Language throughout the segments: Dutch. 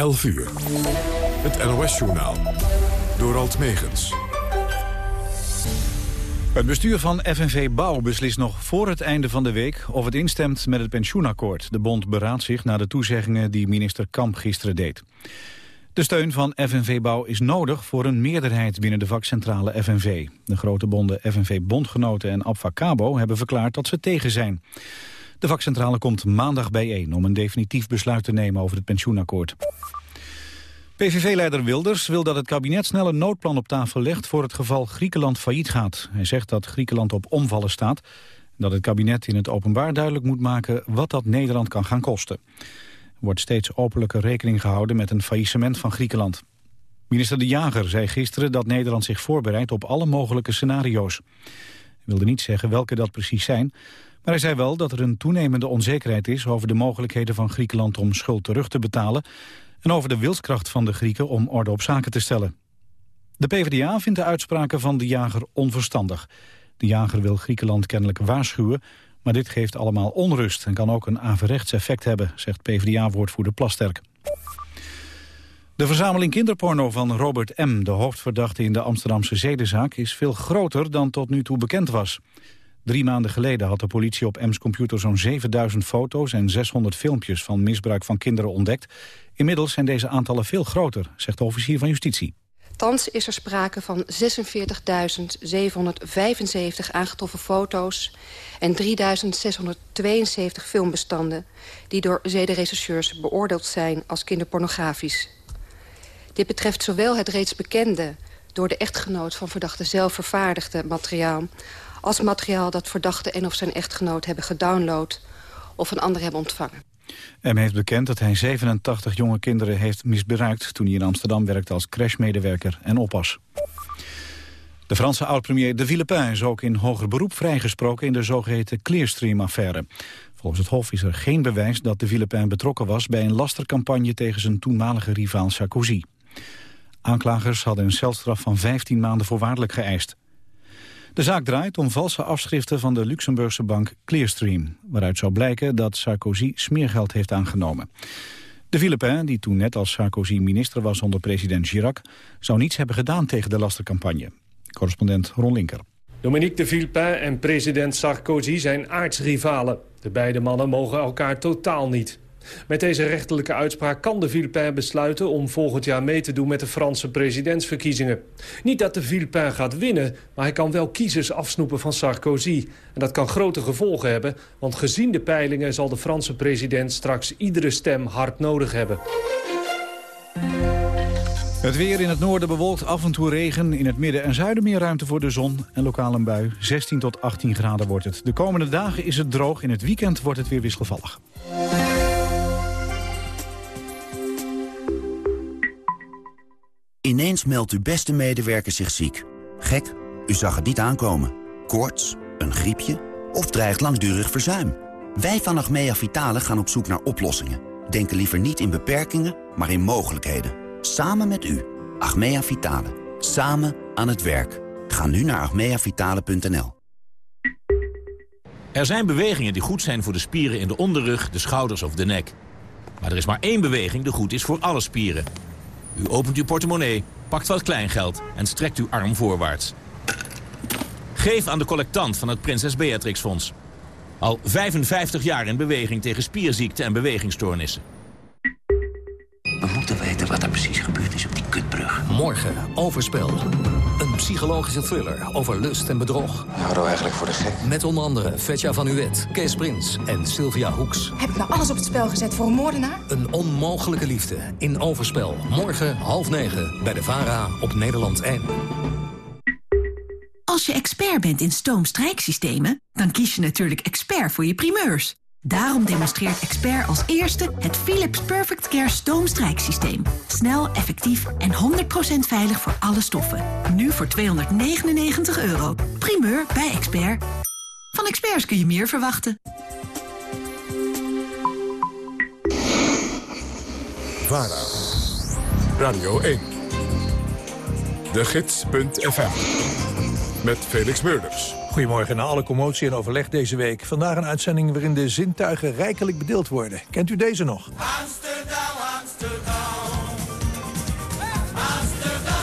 11 uur. Het NOS-journaal. Door Alt Megens. Het bestuur van FNV Bouw beslist nog voor het einde van de week... of het instemt met het pensioenakkoord. De bond beraadt zich na de toezeggingen die minister Kamp gisteren deed. De steun van FNV Bouw is nodig voor een meerderheid binnen de vakcentrale FNV. De grote bonden FNV Bondgenoten en Abfacabo hebben verklaard dat ze tegen zijn. De vakcentrale komt maandag bijeen om een definitief besluit te nemen over het pensioenakkoord. PVV-leider Wilders wil dat het kabinet snel een noodplan op tafel legt voor het geval Griekenland failliet gaat. Hij zegt dat Griekenland op omvallen staat dat het kabinet in het openbaar duidelijk moet maken wat dat Nederland kan gaan kosten. Er wordt steeds openlijker rekening gehouden met een faillissement van Griekenland. Minister De Jager zei gisteren dat Nederland zich voorbereidt op alle mogelijke scenario's. Hij wilde niet zeggen welke dat precies zijn, maar hij zei wel dat er een toenemende onzekerheid is over de mogelijkheden van Griekenland om schuld terug te betalen en over de wilskracht van de Grieken om orde op zaken te stellen. De PvdA vindt de uitspraken van de jager onverstandig. De jager wil Griekenland kennelijk waarschuwen, maar dit geeft allemaal onrust en kan ook een averechts effect hebben, zegt PvdA-woordvoerder Plasterk. De verzameling kinderporno van Robert M., de hoofdverdachte in de Amsterdamse zedenzaak, is veel groter dan tot nu toe bekend was. Drie maanden geleden had de politie op M's computer zo'n 7000 foto's en 600 filmpjes van misbruik van kinderen ontdekt. Inmiddels zijn deze aantallen veel groter, zegt de officier van justitie. Thans is er sprake van 46.775 aangetroffen foto's en 3.672 filmbestanden... die door zedenrechercheurs beoordeeld zijn als kinderpornografisch. Dit betreft zowel het reeds bekende, door de echtgenoot van verdachte zelf vervaardigde materiaal als materiaal dat verdachte en of zijn echtgenoot hebben gedownload of van anderen hebben ontvangen. M heeft bekend dat hij 87 jonge kinderen heeft misbruikt... toen hij in Amsterdam werkte als crashmedewerker en oppas. De Franse oud-premier De Villepin is ook in hoger beroep vrijgesproken... in de zogeheten Clearstream-affaire. Volgens het Hof is er geen bewijs dat De Villepin betrokken was... bij een lastercampagne tegen zijn toenmalige rivaal Sarkozy. Aanklagers hadden een celstraf van 15 maanden voorwaardelijk geëist. De zaak draait om valse afschriften van de Luxemburgse bank Clearstream... waaruit zou blijken dat Sarkozy smeergeld heeft aangenomen. De Philippin, die toen net als Sarkozy minister was onder president Chirac... zou niets hebben gedaan tegen de lastercampagne. Correspondent Ron Linker. Dominique de Villepin en president Sarkozy zijn aardsrivalen. De beide mannen mogen elkaar totaal niet. Met deze rechterlijke uitspraak kan de Villepin besluiten om volgend jaar mee te doen met de Franse presidentsverkiezingen. Niet dat de Villepin gaat winnen, maar hij kan wel kiezers afsnoepen van Sarkozy. En dat kan grote gevolgen hebben, want gezien de peilingen zal de Franse president straks iedere stem hard nodig hebben. Het weer in het noorden bewolkt, af en toe regen. In het midden en zuiden meer ruimte voor de zon en lokaal een bui. 16 tot 18 graden wordt het. De komende dagen is het droog. In het weekend wordt het weer wisselvallig. Ineens meldt uw beste medewerker zich ziek. Gek, u zag het niet aankomen. Koorts, een griepje of dreigt langdurig verzuim. Wij van Achmea Vitale gaan op zoek naar oplossingen. Denken liever niet in beperkingen, maar in mogelijkheden. Samen met u. Achmea Vitale. Samen aan het werk. Ga nu naar achmeavitale.nl. Er zijn bewegingen die goed zijn voor de spieren in de onderrug, de schouders of de nek. Maar er is maar één beweging die goed is voor alle spieren. U opent uw portemonnee, pakt wat kleingeld en strekt uw arm voorwaarts. Geef aan de collectant van het Prinses Beatrix Fonds. Al 55 jaar in beweging tegen spierziekten en bewegingsstoornissen. We moeten weten wat er precies gebeurd is op die kutbrug. Morgen, Overspel. Een psychologische thriller over lust en bedrog. Houden we eigenlijk voor de gek? Met onder andere Vetja van Uwet, Kees Prins en Sylvia Hoeks. Heb ik nou alles op het spel gezet voor een moordenaar? Een onmogelijke liefde in Overspel. Morgen half negen bij de VARA op Nederland 1. Als je expert bent in stoomstrijksystemen, dan kies je natuurlijk expert voor je primeurs. Daarom demonstreert Expert als eerste het Philips Perfect Care stoomstrijksysteem. Snel, effectief en 100% veilig voor alle stoffen. Nu voor 299 euro. Primeur bij Expert. Van experts kun je meer verwachten. VARA. Radio 1. De Gids.fm. Met Felix Meurders. Goedemorgen. Na alle commotie en overleg deze week. Vandaag een uitzending waarin de zintuigen rijkelijk bedeeld worden. Kent u deze nog? Amsterdam, Amsterdam. Amsterdam.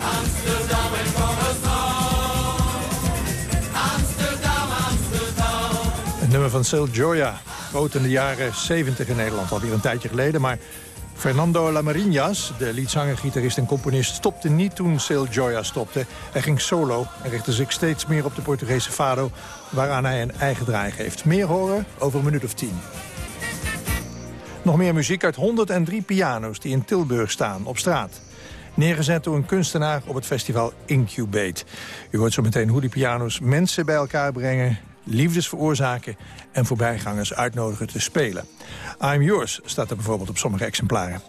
Amsterdam. Amsterdam, Amsterdam. Het nummer van Sil Joya. Groot in de jaren 70 in Nederland. Alweer een tijdje geleden, maar Fernando Lamarinas, de liedzanger, gitarist en componist... stopte niet toen Sil Joya stopte. Hij ging solo en richtte zich steeds meer op de Portugese fado... waaraan hij een eigen draai geeft. Meer horen over een minuut of tien. Nog meer muziek uit 103 piano's die in Tilburg staan, op straat. Neergezet door een kunstenaar op het festival Incubate. U hoort zo meteen hoe die piano's mensen bij elkaar brengen liefdes veroorzaken en voorbijgangers uitnodigen te spelen. I'm Yours staat er bijvoorbeeld op sommige exemplaren.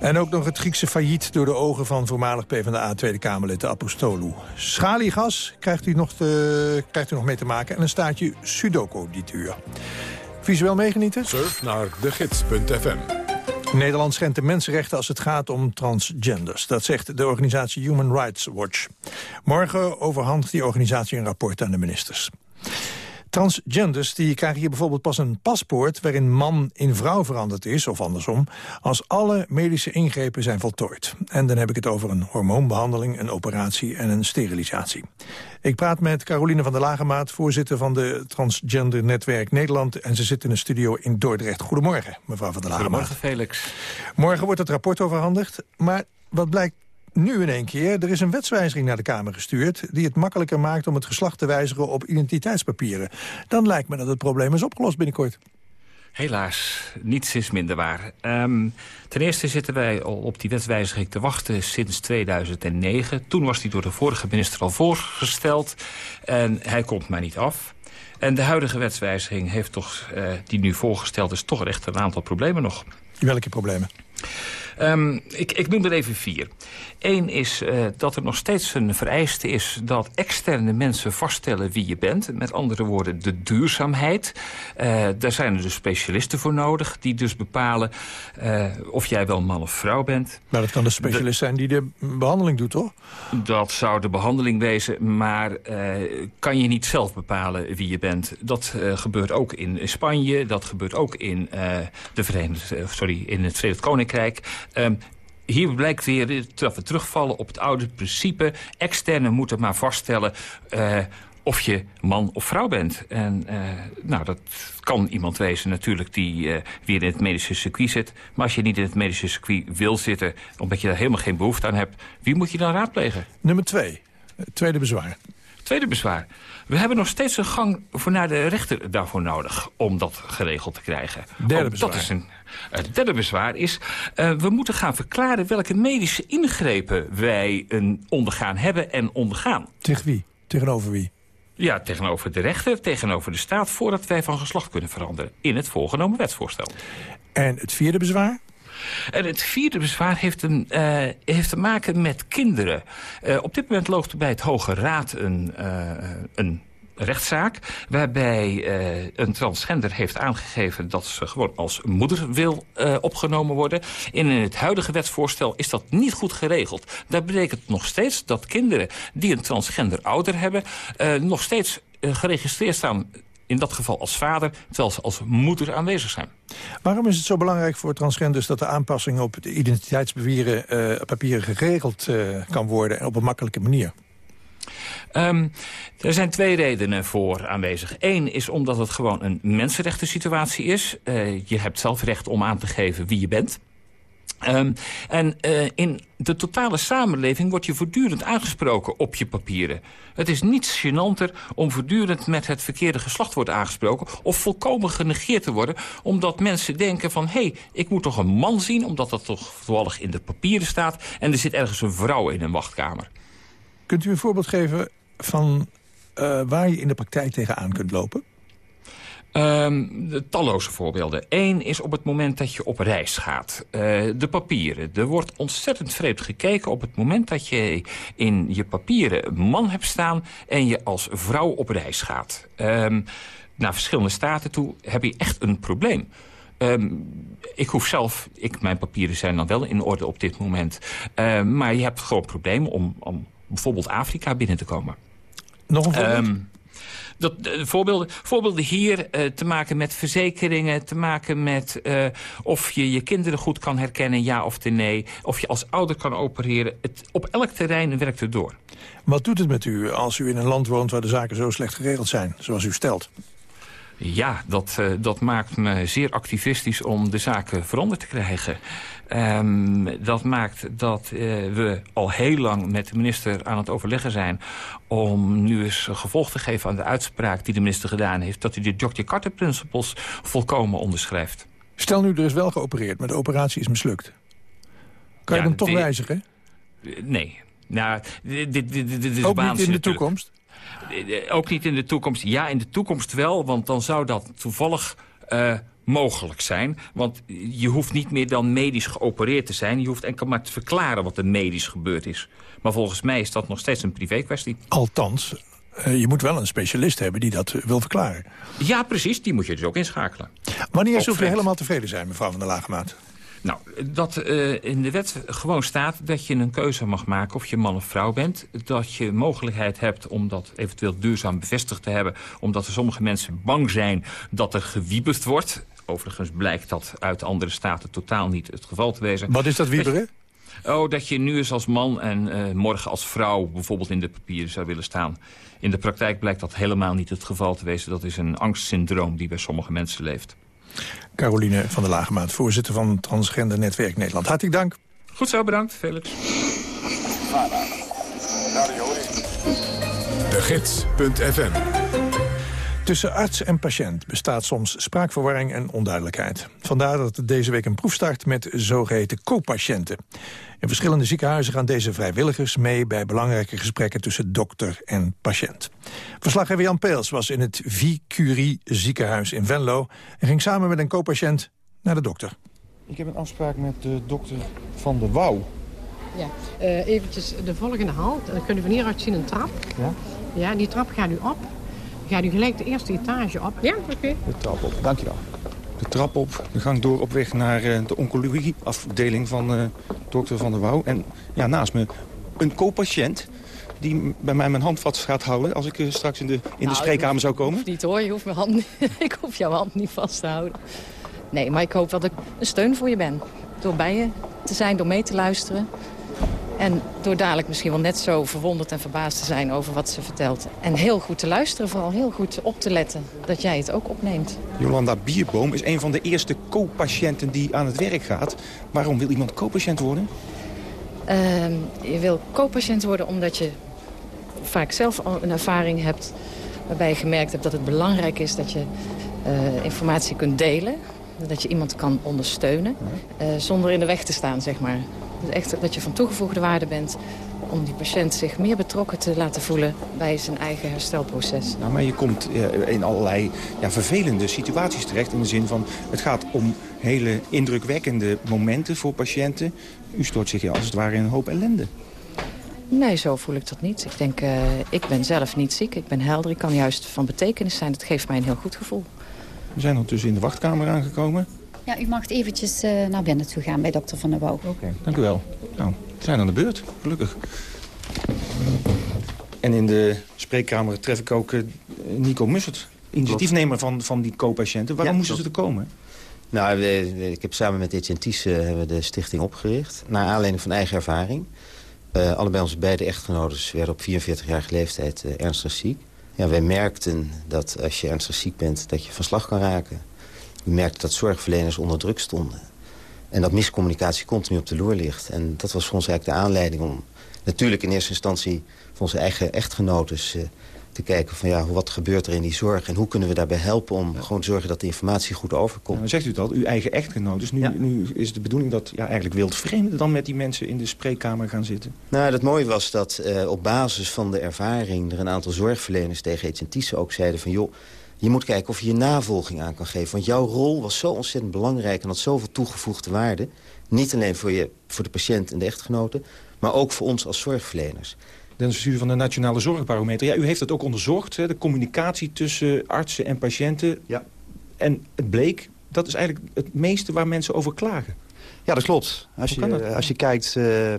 En ook nog het Griekse failliet door de ogen van voormalig PvdA Tweede Kamerlid Apostolou. Schaliegas krijgt u, nog te, krijgt u nog mee te maken en een staartje sudoku dit uur. Visueel meegenieten? Surf naar degids.fm. Nederland schendt de mensenrechten als het gaat om transgenders. Dat zegt de organisatie Human Rights Watch. Morgen overhandigt die organisatie een rapport aan de ministers. Transgenders die krijgen hier bijvoorbeeld pas een paspoort... waarin man in vrouw veranderd is, of andersom... als alle medische ingrepen zijn voltooid. En dan heb ik het over een hormoonbehandeling, een operatie en een sterilisatie. Ik praat met Caroline van der Lagemaat, voorzitter van de Transgender Netwerk Nederland... en ze zit in een studio in Dordrecht. Goedemorgen, mevrouw van der Lagemaat. Goedemorgen, Felix. Morgen wordt het rapport overhandigd, maar wat blijkt nu in één keer, er is een wetswijziging naar de Kamer gestuurd... die het makkelijker maakt om het geslacht te wijzigen op identiteitspapieren. Dan lijkt me dat het probleem is opgelost binnenkort. Helaas, niets is minder waar. Ehm, ten eerste zitten wij al op die wetswijziging te wachten sinds 2009. Toen was die door de vorige minister al voorgesteld en hij komt maar niet af. En de huidige wetswijziging heeft toch, uh, die nu voorgesteld is... toch echt een aantal problemen nog. Welke problemen? Um, ik, ik noem er even vier. Eén is uh, dat er nog steeds een vereiste is dat externe mensen vaststellen wie je bent. Met andere woorden, de duurzaamheid. Uh, daar zijn er dus specialisten voor nodig die dus bepalen uh, of jij wel man of vrouw bent. Maar dat kan de specialist zijn die de behandeling doet, toch? Dat zou de behandeling wezen, maar kan je niet zelf bepalen wie je bent. Dat gebeurt ook in Spanje, dat gebeurt ook in, de Verenigde, sorry, in het Verenigd Koninkrijk. Um, hier blijkt weer dat we terugvallen op het oude principe. Externe moeten maar vaststellen uh, of je man of vrouw bent. En uh, nou, dat kan iemand wezen natuurlijk die uh, weer in het medische circuit zit. Maar als je niet in het medische circuit wil zitten... omdat je daar helemaal geen behoefte aan hebt... wie moet je dan raadplegen? Nummer twee. Tweede bezwaar. Tweede bezwaar. We hebben nog steeds een gang voor naar de rechter daarvoor nodig... om dat geregeld te krijgen. Derde oh, bezwaar. Dat is een, het derde bezwaar is... Uh, we moeten gaan verklaren welke medische ingrepen wij een ondergaan hebben en ondergaan. Tegen wie? Tegenover wie? Ja, tegenover de rechter, tegenover de staat... voordat wij van geslacht kunnen veranderen in het voorgenomen wetsvoorstel. En het vierde bezwaar? En het vierde bezwaar heeft, een, uh, heeft te maken met kinderen. Uh, op dit moment loopt er bij het Hoge Raad een, uh, een rechtszaak... waarbij uh, een transgender heeft aangegeven dat ze gewoon als moeder wil uh, opgenomen worden. In het huidige wetsvoorstel is dat niet goed geregeld. Dat betekent nog steeds dat kinderen die een transgender ouder hebben... Uh, nog steeds geregistreerd staan in dat geval als vader, terwijl ze als moeder aanwezig zijn. Waarom is het zo belangrijk voor transgenders dat de aanpassing op de identiteitspapieren papieren geregeld kan worden en op een makkelijke manier? Um, er zijn twee redenen voor aanwezig. Eén is omdat het gewoon een mensenrechten situatie is. Uh, je hebt zelf recht om aan te geven wie je bent. Um, en uh, in de totale samenleving wordt je voortdurend aangesproken op je papieren. Het is niets gênanter om voortdurend met het verkeerde geslacht worden aangesproken... of volkomen genegeerd te worden, omdat mensen denken van... hé, hey, ik moet toch een man zien, omdat dat toch toevallig in de papieren staat... en er zit ergens een vrouw in een wachtkamer. Kunt u een voorbeeld geven van uh, waar je in de praktijk tegenaan kunt lopen? Um, de talloze voorbeelden. Eén is op het moment dat je op reis gaat. Uh, de papieren. Er wordt ontzettend vreemd gekeken op het moment dat je in je papieren man hebt staan... en je als vrouw op reis gaat. Um, naar verschillende staten toe heb je echt een probleem. Um, ik hoef zelf, ik, mijn papieren zijn dan wel in orde op dit moment. Maar je hebt gewoon problemen om, om bijvoorbeeld Afrika binnen te komen. Nog een voorbeeld? Um, dat, uh, voorbeelden, voorbeelden hier uh, te maken met verzekeringen, te maken met uh, of je je kinderen goed kan herkennen, ja of nee. Of je als ouder kan opereren. Het, op elk terrein werkt het door. Wat doet het met u als u in een land woont waar de zaken zo slecht geregeld zijn, zoals u stelt? Ja, dat, uh, dat maakt me zeer activistisch om de zaken veranderd te krijgen. Um, dat maakt dat uh, we al heel lang met de minister aan het overleggen zijn... om nu eens gevolg te geven aan de uitspraak die de minister gedaan heeft... dat hij de Jogjakarta-principles volkomen onderschrijft. Stel nu, er is wel geopereerd, maar de operatie is mislukt. Kan je hem toch wijzigen? Nee. Nou, dit, dit, dit, dit is Ook niet in de toekomst? Ook niet in de toekomst. Ja, in de toekomst wel, want dan zou dat toevallig... Uh, mogelijk zijn. Want je hoeft niet meer dan medisch geopereerd te zijn. Je hoeft enkel maar te verklaren wat er medisch gebeurd is. Maar volgens mij is dat nog steeds een privé kwestie. Althans, uh, je moet wel een specialist hebben die dat wil verklaren. Ja, precies. Die moet je dus ook inschakelen. Wanneer zult u helemaal tevreden zijn, mevrouw van der Lagemaat? Nou, dat uh, in de wet gewoon staat dat je een keuze mag maken of je man of vrouw bent. Dat je mogelijkheid hebt om dat eventueel duurzaam bevestigd te hebben. Omdat er sommige mensen bang zijn dat er gewieberd wordt. Overigens blijkt dat uit andere staten totaal niet het geval te wezen. Wat is dat wieberen? Oh, dat je nu eens als man en uh, morgen als vrouw bijvoorbeeld in de papieren zou willen staan. In de praktijk blijkt dat helemaal niet het geval te wezen. Dat is een angstsyndroom die bij sommige mensen leeft. Caroline van der Lagemaat, voorzitter van Transgender Netwerk Nederland. Hartelijk dank. Goed zo, bedankt, Felix. De Gids.fm Tussen arts en patiënt bestaat soms spraakverwarring en onduidelijkheid. Vandaar dat er deze week een proef start met zogeheten co-patiënten. In verschillende ziekenhuizen gaan deze vrijwilligers mee... bij belangrijke gesprekken tussen dokter en patiënt. Verslaggever Jan Peels was in het Vie-Curie ziekenhuis in Venlo... en ging samen met een co-patiënt naar de dokter. Ik heb een afspraak met de dokter van de Wouw. Ja, uh, eventjes de volgende hal. Dan kunnen we van hieruit zien een trap. Ja? Ja, die trap gaat nu op. Gaat u gelijk de eerste etage op. Ja, oké. Okay. De trap op, dankjewel. De trap op, de gang door op weg naar uh, de oncologieafdeling van uh, dokter Van der Wouw. En ja, naast me een co-patiënt die bij mij mijn hand vast gaat houden... als ik uh, straks in de, in nou, de spreekkamer zou komen? niet hoor, je hoeft mijn hand ik hoef jouw hand niet vast te houden. Nee, maar ik hoop dat ik een steun voor je ben. Door bij je te zijn, door mee te luisteren. En door dadelijk misschien wel net zo verwonderd en verbaasd te zijn over wat ze vertelt. En heel goed te luisteren, vooral heel goed op te letten dat jij het ook opneemt. Jolanda Bierboom is een van de eerste co-patiënten die aan het werk gaat. Waarom wil iemand co-patiënt worden? Uh, je wil co-patiënt worden omdat je vaak zelf een ervaring hebt... waarbij je gemerkt hebt dat het belangrijk is dat je uh, informatie kunt delen. Dat je iemand kan ondersteunen uh, zonder in de weg te staan, zeg maar. Dus echt dat je van toegevoegde waarde bent om die patiënt zich meer betrokken te laten voelen bij zijn eigen herstelproces. Nou, maar je komt in allerlei ja, vervelende situaties terecht in de zin van... het gaat om hele indrukwekkende momenten voor patiënten. U stoort zich als het ware in een hoop ellende. Nee, zo voel ik dat niet. Ik denk, uh, ik ben zelf niet ziek, ik ben helder. Ik kan juist van betekenis zijn. Dat geeft mij een heel goed gevoel. We zijn ondertussen in de wachtkamer aangekomen. Ja, u mag eventjes uh, naar binnen toe gaan bij dokter Van der Wouw. Oké, dank u wel. Nou, we zijn aan de beurt, gelukkig. En in de spreekkamer tref ik ook uh, Nico Mussert, initiatiefnemer van, van die co-patiënten. Waarom ja, moesten ze er komen? Nou, we, ik heb samen met Etienne Thies uh, hebben de stichting opgericht. Naar aanleiding van eigen ervaring. Uh, allebei onze beide echtgenoten werden op 44-jarige leeftijd uh, ernstig ziek. Ja, wij merkten dat als je ernstig ziek bent, dat je van slag kan raken. We merkten dat zorgverleners onder druk stonden. En dat miscommunicatie continu op de loer ligt. En dat was voor ons eigenlijk de aanleiding om... natuurlijk in eerste instantie voor onze eigen echtgenotes... Uh, te kijken van ja, wat gebeurt er in die zorg... en hoe kunnen we daarbij helpen om ja. gewoon te zorgen dat de informatie goed overkomt. Nou, zegt u het al, uw eigen echtgenotes. Nu, ja. nu is de bedoeling dat ja, eigenlijk wildvreemden dan met die mensen in de spreekkamer gaan zitten. Nou, het mooie was dat uh, op basis van de ervaring... er een aantal zorgverleners tegen Etienne ook zeiden van... joh, je moet kijken of je je navolging aan kan geven. Want jouw rol was zo ontzettend belangrijk en had zoveel toegevoegde waarde. Niet alleen voor, je, voor de patiënt en de echtgenoten, maar ook voor ons als zorgverleners. De studie van de Nationale Zorgbarometer. Ja, u heeft het ook onderzocht, hè, de communicatie tussen artsen en patiënten. Ja. En het bleek, dat is eigenlijk het meeste waar mensen over klagen. Ja, dat klopt. Als, je, als je kijkt... Uh,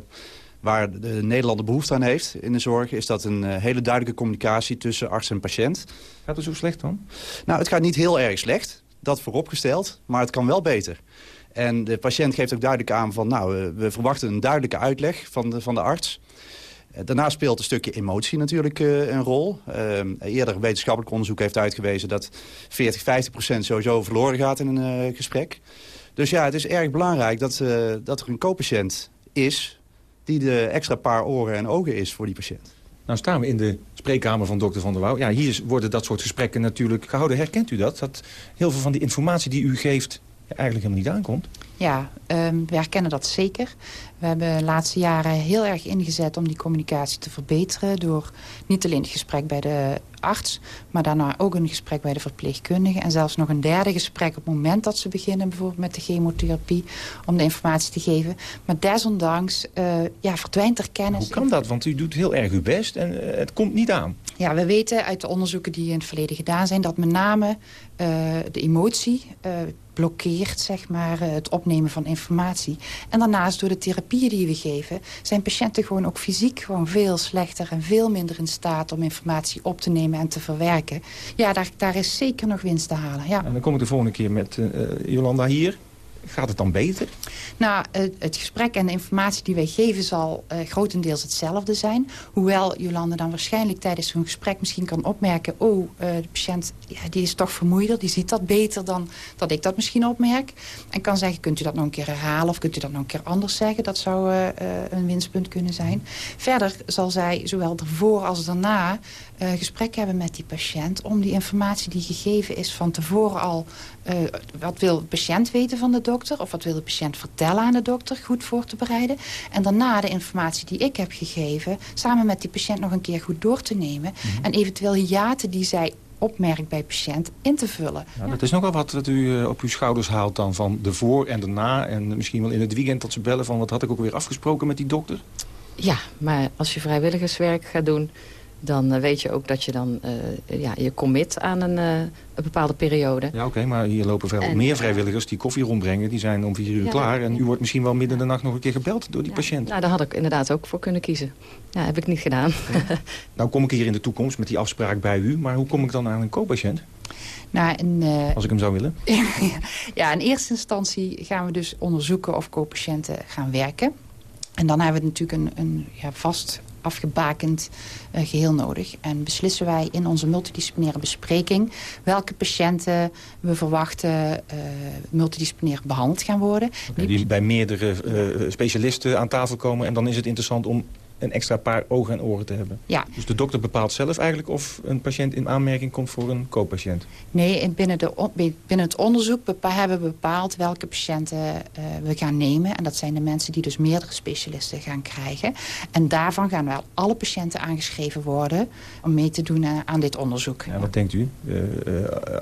waar de Nederlander behoefte aan heeft in de zorg... is dat een uh, hele duidelijke communicatie tussen arts en patiënt. Gaat het zo slecht dan? Nou, het gaat niet heel erg slecht, dat vooropgesteld, maar het kan wel beter. En de patiënt geeft ook duidelijk aan van... nou, uh, we verwachten een duidelijke uitleg van de, van de arts. Daarnaast speelt een stukje emotie natuurlijk een rol. eerder wetenschappelijk onderzoek heeft uitgewezen dat 40, 50 procent sowieso verloren gaat in een gesprek. Dus ja, het is erg belangrijk dat, dat er een co-patiënt is die de extra paar oren en ogen is voor die patiënt. Nou staan we in de spreekkamer van dokter Van der Wouw. Ja, hier worden dat soort gesprekken natuurlijk gehouden. Herkent u dat? Dat heel veel van die informatie die u geeft eigenlijk helemaal niet aankomt? Ja, um, we herkennen dat zeker. We hebben de laatste jaren heel erg ingezet om die communicatie te verbeteren... door niet alleen het gesprek bij de arts... maar daarna ook een gesprek bij de verpleegkundige... en zelfs nog een derde gesprek op het moment dat ze beginnen... bijvoorbeeld met de chemotherapie, om de informatie te geven. Maar desondanks uh, ja, verdwijnt er kennis. Hoe kan dat? Want u doet heel erg uw best en uh, het komt niet aan. Ja, we weten uit de onderzoeken die in het verleden gedaan zijn... dat met name uh, de emotie blokkeert zeg maar, het opnemen van informatie. En daarnaast door de die we geven... zijn patiënten gewoon ook fysiek gewoon veel slechter... en veel minder in staat om informatie op te nemen en te verwerken. Ja, daar, daar is zeker nog winst te halen. Ja. En dan kom ik de volgende keer met uh, Jolanda hier. Gaat het dan beter? Nou, het gesprek en de informatie die wij geven zal uh, grotendeels hetzelfde zijn. Hoewel Jolande dan waarschijnlijk tijdens zo'n gesprek misschien kan opmerken... oh, uh, de patiënt ja, die is toch vermoeider, die ziet dat beter dan dat ik dat misschien opmerk. En kan zeggen, kunt u dat nog een keer herhalen of kunt u dat nog een keer anders zeggen? Dat zou een winstpunt kunnen zijn. Verder zal zij zowel ervoor als daarna gesprek hebben met die patiënt... om die informatie die gegeven is van tevoren al... wat wil de patiënt weten van de dokter of wat wil de patiënt vertellen aan de dokter, goed voor te bereiden. En daarna de informatie die ik heb gegeven, samen met die patiënt nog een keer goed door te nemen. Mhm. En eventueel hiaten die zij opmerkt bij patiënt in te vullen. Ja, Dat is nogal wat dat u uh, op uw schouders haalt dan van de voor en de na. En misschien wel in het weekend dat ze bellen van wat had ik ook weer afgesproken met die dokter. Ja, maar als je vrijwilligerswerk gaat doen dan uh, weet je ook dat je dan uh, ja, je commit aan een, uh, een bepaalde periode. Ja, oké, maar hier lopen veel en, meer vrijwilligers die koffie rondbrengen. Die zijn om vier uur ja, klaar. En u wordt misschien wel midden in de nacht nog een keer gebeld door die patiënt. Nou, daar had ik inderdaad ook voor kunnen kiezen. Ja, heb ik niet gedaan. nou kom ik hier in de toekomst met die afspraak bij u. Maar hoe kom ik dan aan een co-patiënt? Nou, en, Als ik hem zou willen? ja, in eerste instantie gaan we dus onderzoeken of co-patiënten gaan werken. En dan hebben we natuurlijk een, een ja, vast afgebakend uh, geheel nodig. En beslissen wij in onze multidisciplinaire bespreking... welke patiënten we verwachten uh, multidisciplinair behandeld gaan worden. Die bij meerdere uh, specialisten aan tafel komen... en dan is het interessant om een extra paar ogen en oren te hebben. Ja. Dus de dokter bepaalt zelf eigenlijk of een patiënt in aanmerking komt voor een co-patiënt? Nee, binnen, de, binnen het onderzoek hebben we bepaald welke patiënten uh, we gaan nemen. En dat zijn de mensen die dus meerdere specialisten gaan krijgen. En daarvan gaan wel alle patiënten aangeschreven worden om mee te doen aan dit onderzoek. Ja, wat denkt u? Uh,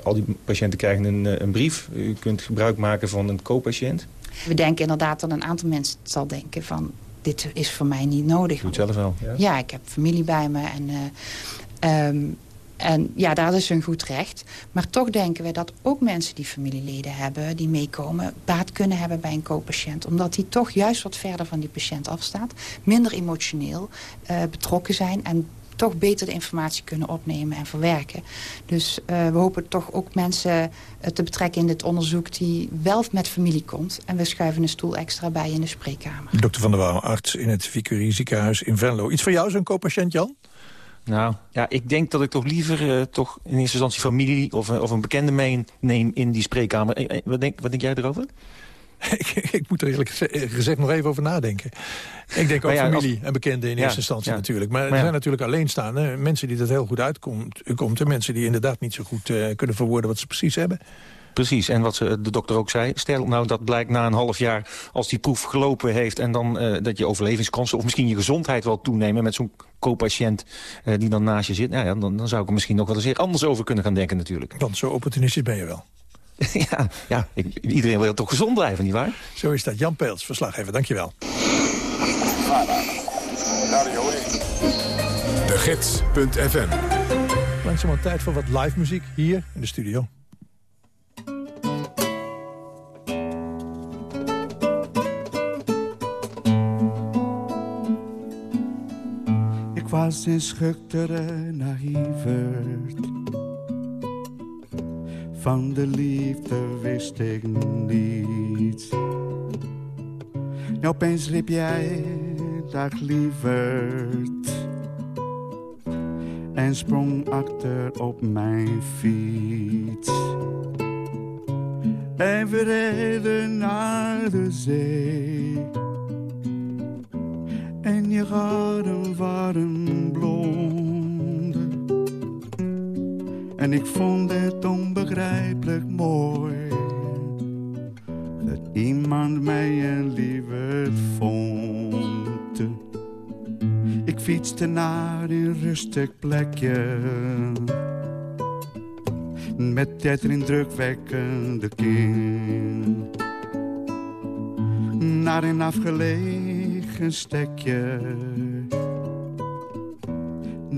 al die patiënten krijgen een, een brief. U kunt gebruik maken van een co-patiënt. We denken inderdaad dat een aantal mensen zal denken van dit is voor mij niet nodig. Doe het zelf wel, ja? Ja, ik heb familie bij me en... Uh, um, en ja, daar is hun goed recht. Maar toch denken we dat ook mensen die familieleden hebben... die meekomen, baat kunnen hebben bij een co-patiënt. Omdat die toch juist wat verder van die patiënt afstaat. Minder emotioneel uh, betrokken zijn... en toch beter de informatie kunnen opnemen en verwerken. Dus uh, we hopen toch ook mensen uh, te betrekken in dit onderzoek... die wel met familie komt. En we schuiven een stoel extra bij in de spreekkamer. Dokter Van der Wouw, arts in het Vicurie ziekenhuis in Venlo. Iets voor jou, zo'n co-patiënt, Jan? Nou, ja, ik denk dat ik toch liever uh, toch in eerste instantie familie of, of een bekende meeneem in die spreekkamer. Wat denk, wat denk jij erover? ik, ik, moet er eerlijk gezegd nog even over nadenken. Ik denk ook ja, familie als... en bekenden in ja, eerste instantie ja. natuurlijk. Maar, maar er zijn natuurlijk alleenstaande mensen die dat heel goed uitkomt. Komt, en mensen die inderdaad niet zo goed uh, kunnen verwoorden wat ze precies hebben. Precies, en wat ze, de dokter ook zei... stel nou dat blijkt na een half jaar als die proef gelopen heeft... en dan uh, dat je overlevingskansen of misschien je gezondheid wel toenemen... met zo'n co-patiënt uh, die dan naast je zit... Nou ja, dan, dan zou ik er misschien nog wel eens anders over kunnen gaan denken natuurlijk. Want zo opportunistisch ben je wel. ja, ja ik, iedereen wil toch gezond blijven, nietwaar? Zo is dat. Jan Peels, verslaggever, dankjewel. De Gids.fm Langzamerhand tijd voor wat live muziek hier in de studio. Ik was een schuchtere naïverd van de liefde wist ik niets. Nou, opeens riep jij, dag lieverd. en sprong achter op mijn fiets. En we reden naar de zee. En je haren waren blonde. En ik vond het onbegrijpelijk mooi. Dat iemand mij een liefde vond. Ik fietste naar een rustig plekje. Met het indrukwekkende kind. Naar een afgelegen stekje.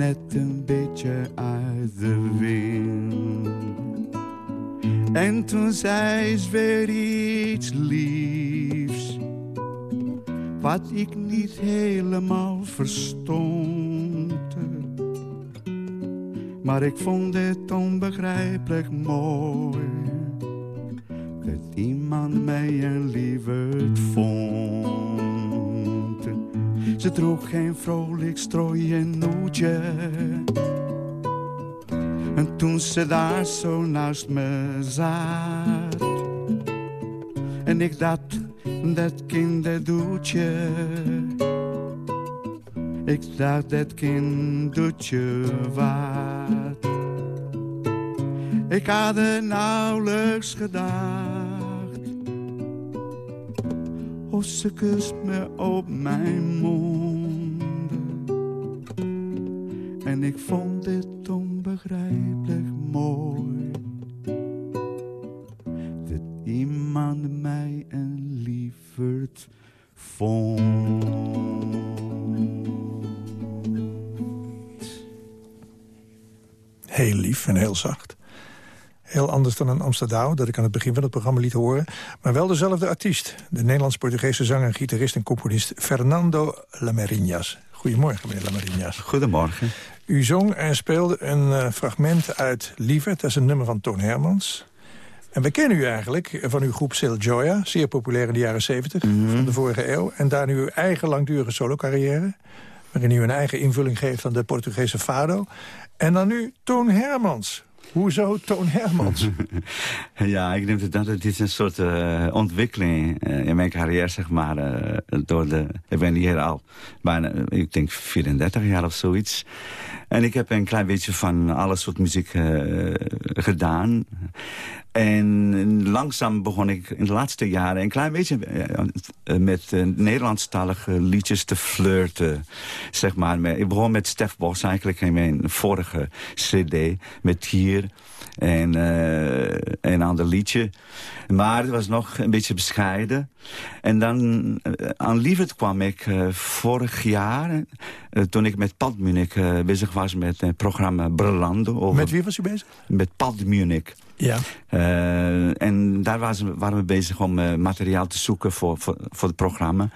Net een beetje uit de wind. En toen zei ze weer iets liefs. Wat ik niet helemaal verstond. Maar ik vond het onbegrijpelijk mooi. Dat iemand mij een lieverd vond. Ze droeg geen vrolijk strooien nootje. En toen ze daar zo naast me zat. En ik dacht, dat kinderdoetje. Ik dacht, dat kinderdoetje wat. Ik had er nauwelijks gedacht. Ze kust me op mijn mond. En ik vond dit onbegrijpelijk mooi. Dat iemand mij een lieverd vond. Heel lief en heel zacht. Heel anders dan een Amsterdam, dat ik aan het begin van het programma liet horen. Maar wel dezelfde artiest. De Nederlands-Portugese zanger, gitarist en componist Fernando Lamariñas. Goedemorgen, meneer Lamariñas. Goedemorgen. U zong en speelde een eh, fragment uit Lieverd. Dat is een nummer van Toon Hermans. En we kennen u eigenlijk van uw groep Sil Joya. Zeer populair in de jaren 70 van de vorige eeuw. En daar nu uw eigen langdurige solo-carrière. Waarin u een eigen invulling geeft aan de Portugese fado. En dan nu Toon Hermans. Hoezo Toon Hermans? ja, ik denk dat het is een soort uh, ontwikkeling uh, in mijn carrière, zeg maar. Uh, door de, ik ben hier al bijna, ik denk 34 jaar of zoiets. En ik heb een klein beetje van alle soort muziek gedaan. En langzaam begon ik in de laatste jaren een klein beetje met Nederlandstalige liedjes te flirten. Zeg maar. Ik begon met Stef Bos eigenlijk in mijn vorige cd. Met Hier en uh, een ander liedje. Maar het was nog een beetje bescheiden. En dan uh, aan Lieverd kwam ik uh, vorig jaar... toen ik met Pad Munich bezig was met het programma Brelando. Over, met wie was u bezig? Met Pad Munich. Ja. en daar was, waren we bezig om materiaal te zoeken voor, voor, voor het programma.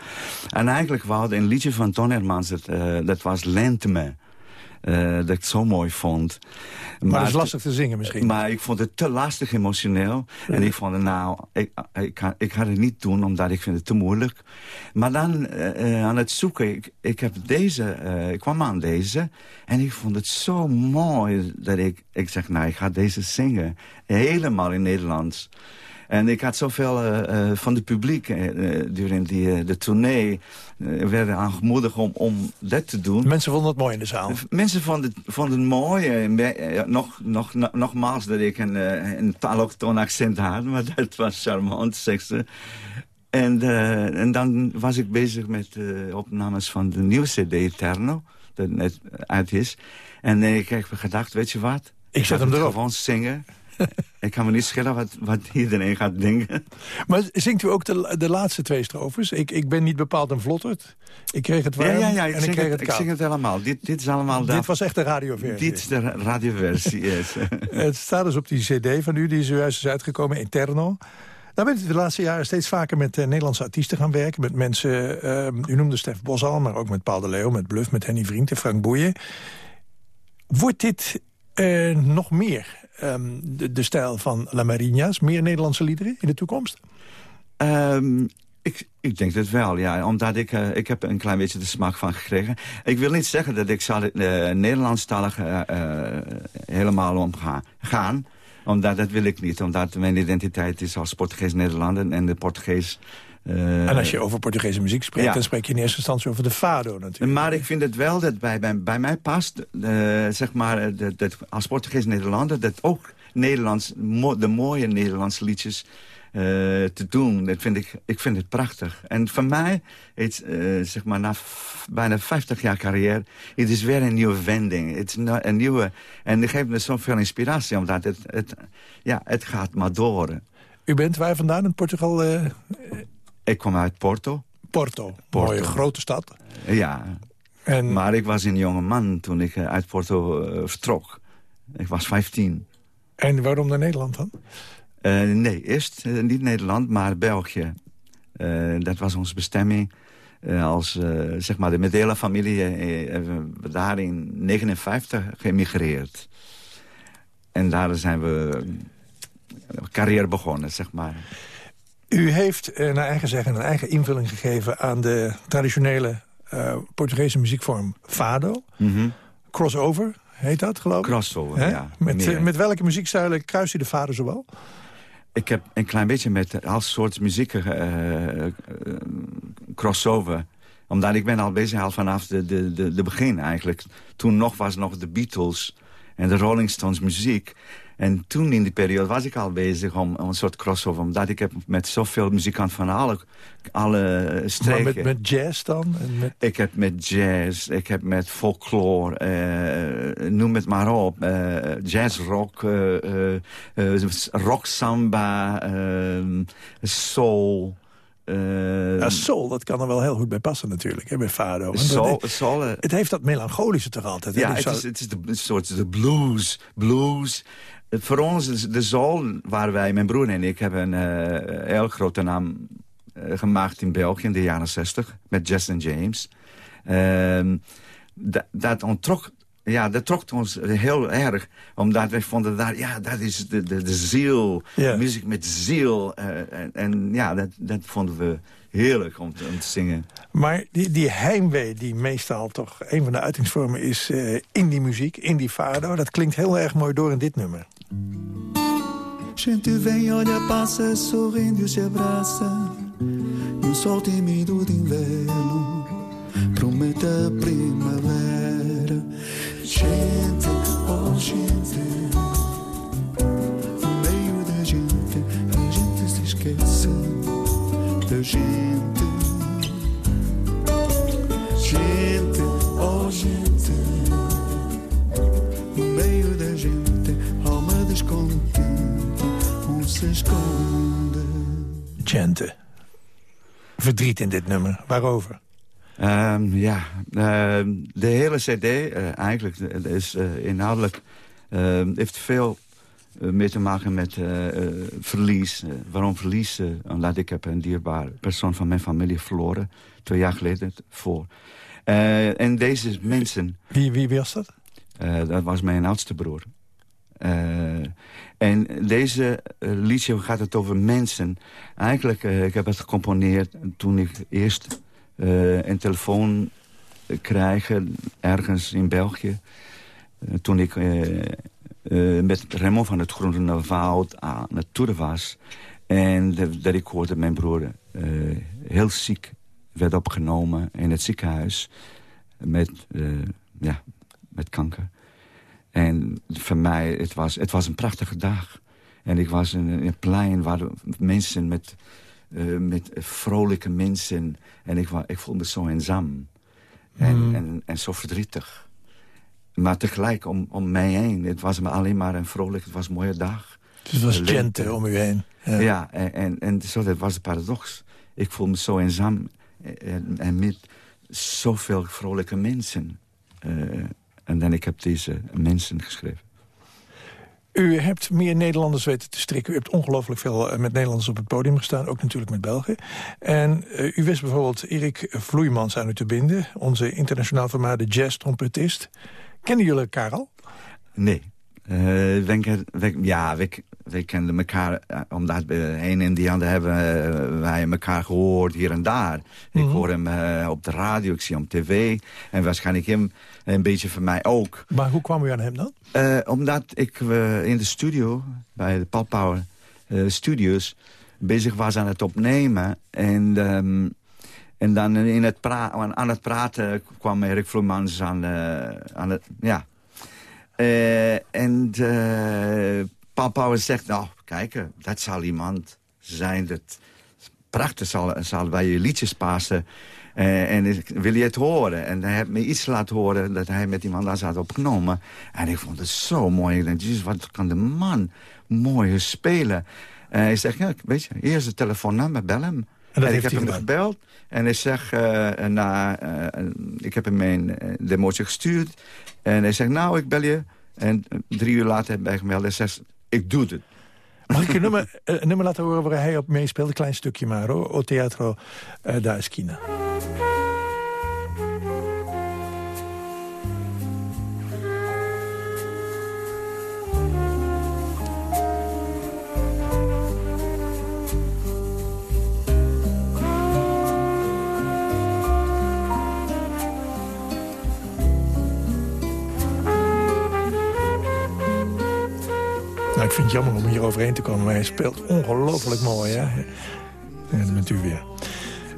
En eigenlijk we hadden een liedje van Ton Hermans, dat, dat was Lenteme. Uh, dat ik zo mooi vond. Maar, maar dat is lastig te zingen misschien. Maar ik vond het te lastig emotioneel. Ja. En ik vond het nou, ik, ik, ik ga het niet doen omdat ik vind het te moeilijk. Maar dan uh, aan het zoeken, ik, ik, heb deze, ik kwam aan deze. En ik vond het zo mooi dat ik, ik zeg nou ik ga deze zingen. Helemaal in Nederlands. En ik had zoveel uh, uh, van het publiek uh, die, de tournee... werden aangemoedigd om, om dat te doen. Mensen vonden het mooi in de zaal? Mensen vonden het, vonden het mooi. nog, nog, nog, nogmaals dat ik een, een accent had. Maar dat was charmant, zegt ze. En, en dan was ik bezig met opnames van de nieuwe cd Eterno. Dat net uit is. En ik heb gedacht, weet je wat? Ik zet hem erop. Gewoon zingen. Ik kan me niet schelen wat, wat iedereen gaat denken. Maar zingt u ook de, de laatste twee strofes? Ik, ik ben niet bepaald een vlotterd. Ik kreeg het warm ja, ja, ja, ik en ik kreeg het, het ik zing het helemaal. Dit, dit is allemaal... Dit was echt de radioversie. Dit is de radioversie, yes. het staat dus op die cd van u, die zojuist is uitgekomen, Eterno. Nou bent u de laatste jaren steeds vaker met uh, Nederlandse artiesten gaan werken. Met mensen, uh, u noemde Stef Bos al, maar ook met Paul de Leeuw, met Bluff, met Henny Vriend en Frank Boeien. Wordt dit uh, nog meer um, de, stijl van La Mariñas? Meer Nederlandse liederen in de toekomst? Um, ik, Ik denk het wel, ja. Omdat ik, uh, ik heb een klein beetje de smaak van gekregen. Ik wil niet zeggen dat ik zal uh, Nederlandstalig uh, helemaal omgaan. Gaan, omdat dat wil ik niet. Omdat mijn identiteit is als Portugees-Nederlander en de Portugees... en als je over Portugese muziek spreekt, ja. dan spreek je in eerste instantie over de fado natuurlijk. Maar ik vind het wel dat bij, bij, bij mij past, zeg maar, dat, dat als Portugees-Nederlander... dat ook Nederlands, mo de mooie Nederlandse liedjes uh, te doen. Dat vind ik, ik vind het prachtig. En voor mij, het, zeg maar, na bijna 50 jaar carrière... het is weer een nieuwe wending. Het is een nieuwe, en dat geeft me zoveel inspiratie, omdat het, het, ja, het gaat maar door. U bent waar vandaan in Portugal? Uh... Ik kom uit Porto. Porto, Porto. mooie grote stad. Ja, en... maar ik was een jonge man toen ik uit Porto vertrok. Ik was 15. En waarom naar Nederland dan? Uh, nee, eerst uh, niet Nederland, maar België. Dat was onze bestemming. als zeg maar de Medela-familie hebben we daar in 59 geëmigreerd. En daar zijn we carrière begonnen, zeg maar. U heeft naar eigen zeggen een eigen invulling gegeven... aan de traditionele Portugese muziekvorm fado. Mm -hmm. Crossover heet dat, geloof ik? Crossover, ja. Met, met welke muziekstijlen kruist u de fado zowel? Ik heb een klein beetje met al soort muziek uh, crossover. Omdat ik ben al bezig al vanaf de, de, de, de begin eigenlijk. Toen nog was nog de Beatles en de Rolling Stones muziek. En toen in die periode was ik al bezig om, om een soort crossover. Omdat ik heb met zoveel muzikanten van alle, alle streken... Maar met, met jazz dan? En met... Ik heb met jazz, ik heb met folklore, uh, noem het maar op. Uh, jazz, rock, uh, rock samba, soul... Uh, ja, soul, dat kan er wel heel goed bij passen natuurlijk, hè, bij Fado. Soul, het, soul, het heeft dat melancholische toch altijd. Ja, het, is, het is de soort de blues, blues. Voor ons, is de soul, waar wij, mijn broer en ik, hebben een uh, heel grote naam gemaakt in België in de jaren 60 met Justin James. Ehm, dat ontrok ja, dat trok ons heel erg. Omdat wij vonden daar, ja, dat is de, de, de ziel. Yeah. Muziek met ziel. Uh, en, en, ja, dat, dat vonden we heerlijk om te, om te zingen. Maar die, die heimwee, die meestal toch een van de uitingsvormen is uh, in die muziek, in die fado. Dat klinkt heel erg mooi door in dit nummer. Gente vem, olha, passa, sorrindo e se abraça No sol timido de inverno Promete a primavera Gente, Da gente Gente, oh gente No meio da gente Alma descontente Um se esconde Gente Verdriet in dit nummer. Waarover? Um, ja, uh, de hele cd uh, eigenlijk is uh, inhoudelijk... Ehm, heeft veel eh, mee te maken met verlies. waarom verlies? omdat ik heb een dierbare persoon van mijn familie verloren. Twee jaar geleden voor. en deze mensen... Wie, wie was dat? dat was mijn oudste broer. en deze liedje gaat het over mensen. Eigenlijk, ik heb het gecomponeerd toen ik eerst uh, een telefoon krijgen ergens in België. Uh, toen ik uh, met Raymond van het Groene Woud aan het toeren was. En dat ik hoorde mijn broer heel ziek werd opgenomen in het ziekenhuis. Met, ja, met kanker. En voor mij, het was, het was een prachtige dag. En ik was in een plein waar mensen met uh, met vrolijke mensen. En ik, ik voelde me zo eenzaam. En, mm. en, en zo verdrietig. Maar tegelijk om, om mij heen. Het was me alleen maar een vrolijk, het was een mooie dag. Dus het was gente om u heen. Ja, ja en, en, en, zo, dat was de paradox. Ik voelde me zo eenzaam. En, en met zoveel vrolijke mensen. Uh, en dan ik heb deze mensen geschreven. U hebt meer Nederlanders weten te strikken. U hebt ongelooflijk veel eh, met Nederlanders op het podium gestaan. Ook natuurlijk met België. En uh, u wist bijvoorbeeld Erik Vloeimans aan u te binden. Onze internationaal vermaarde jazz-trompetist. Kennen jullie elkaar al? Nee. Uh, ja, we, wij kenden elkaar, eh, omdat we heen in die handen hebben uh, wij elkaar gehoord hier en daar. Ik Mhm. hoor hem uh, op de radio, ik zie hem op tv. En waarschijnlijk hem een beetje van mij ook. Maar hoe kwam u aan hem dan? Uh, omdat ik in de studio, bij de Paul Power Studios... bezig was aan het opnemen. En, um, en dan in het aan het praten kwam Erik Vloemans aan, aan het... Ja. en Paul Power zegt, nou, kijk, dat zal iemand zijn dat prachtig zal, zal bij je liedjes passen. Uh, en ik, wil je het horen? En hij heeft me iets laten horen dat hij met iemand anders had opgenomen. En ik vond het zo mooi. Ik dacht, jezus, wat kan de man mooi spelen. En hij zegt, ja, weet je, hier is het telefoonnummer, bel hem. En, en ik heb hij hem gebeld. En hij zegt, uh, na, uh, ik heb hem mijn demootje gestuurd. En hij zegt, nou, ik bel je. En drie uur later heb hij gemeld. Hij zegt, ik doe het. Mag ik een nummer, nummer laten horen waar hij op meespeelt? Een klein stukje maar, hoor. O Teatro da Esquina. Vind het jammer om hier overheen te komen, maar hij speelt ongelooflijk mooi. Hè? Ja, dan bent u weer.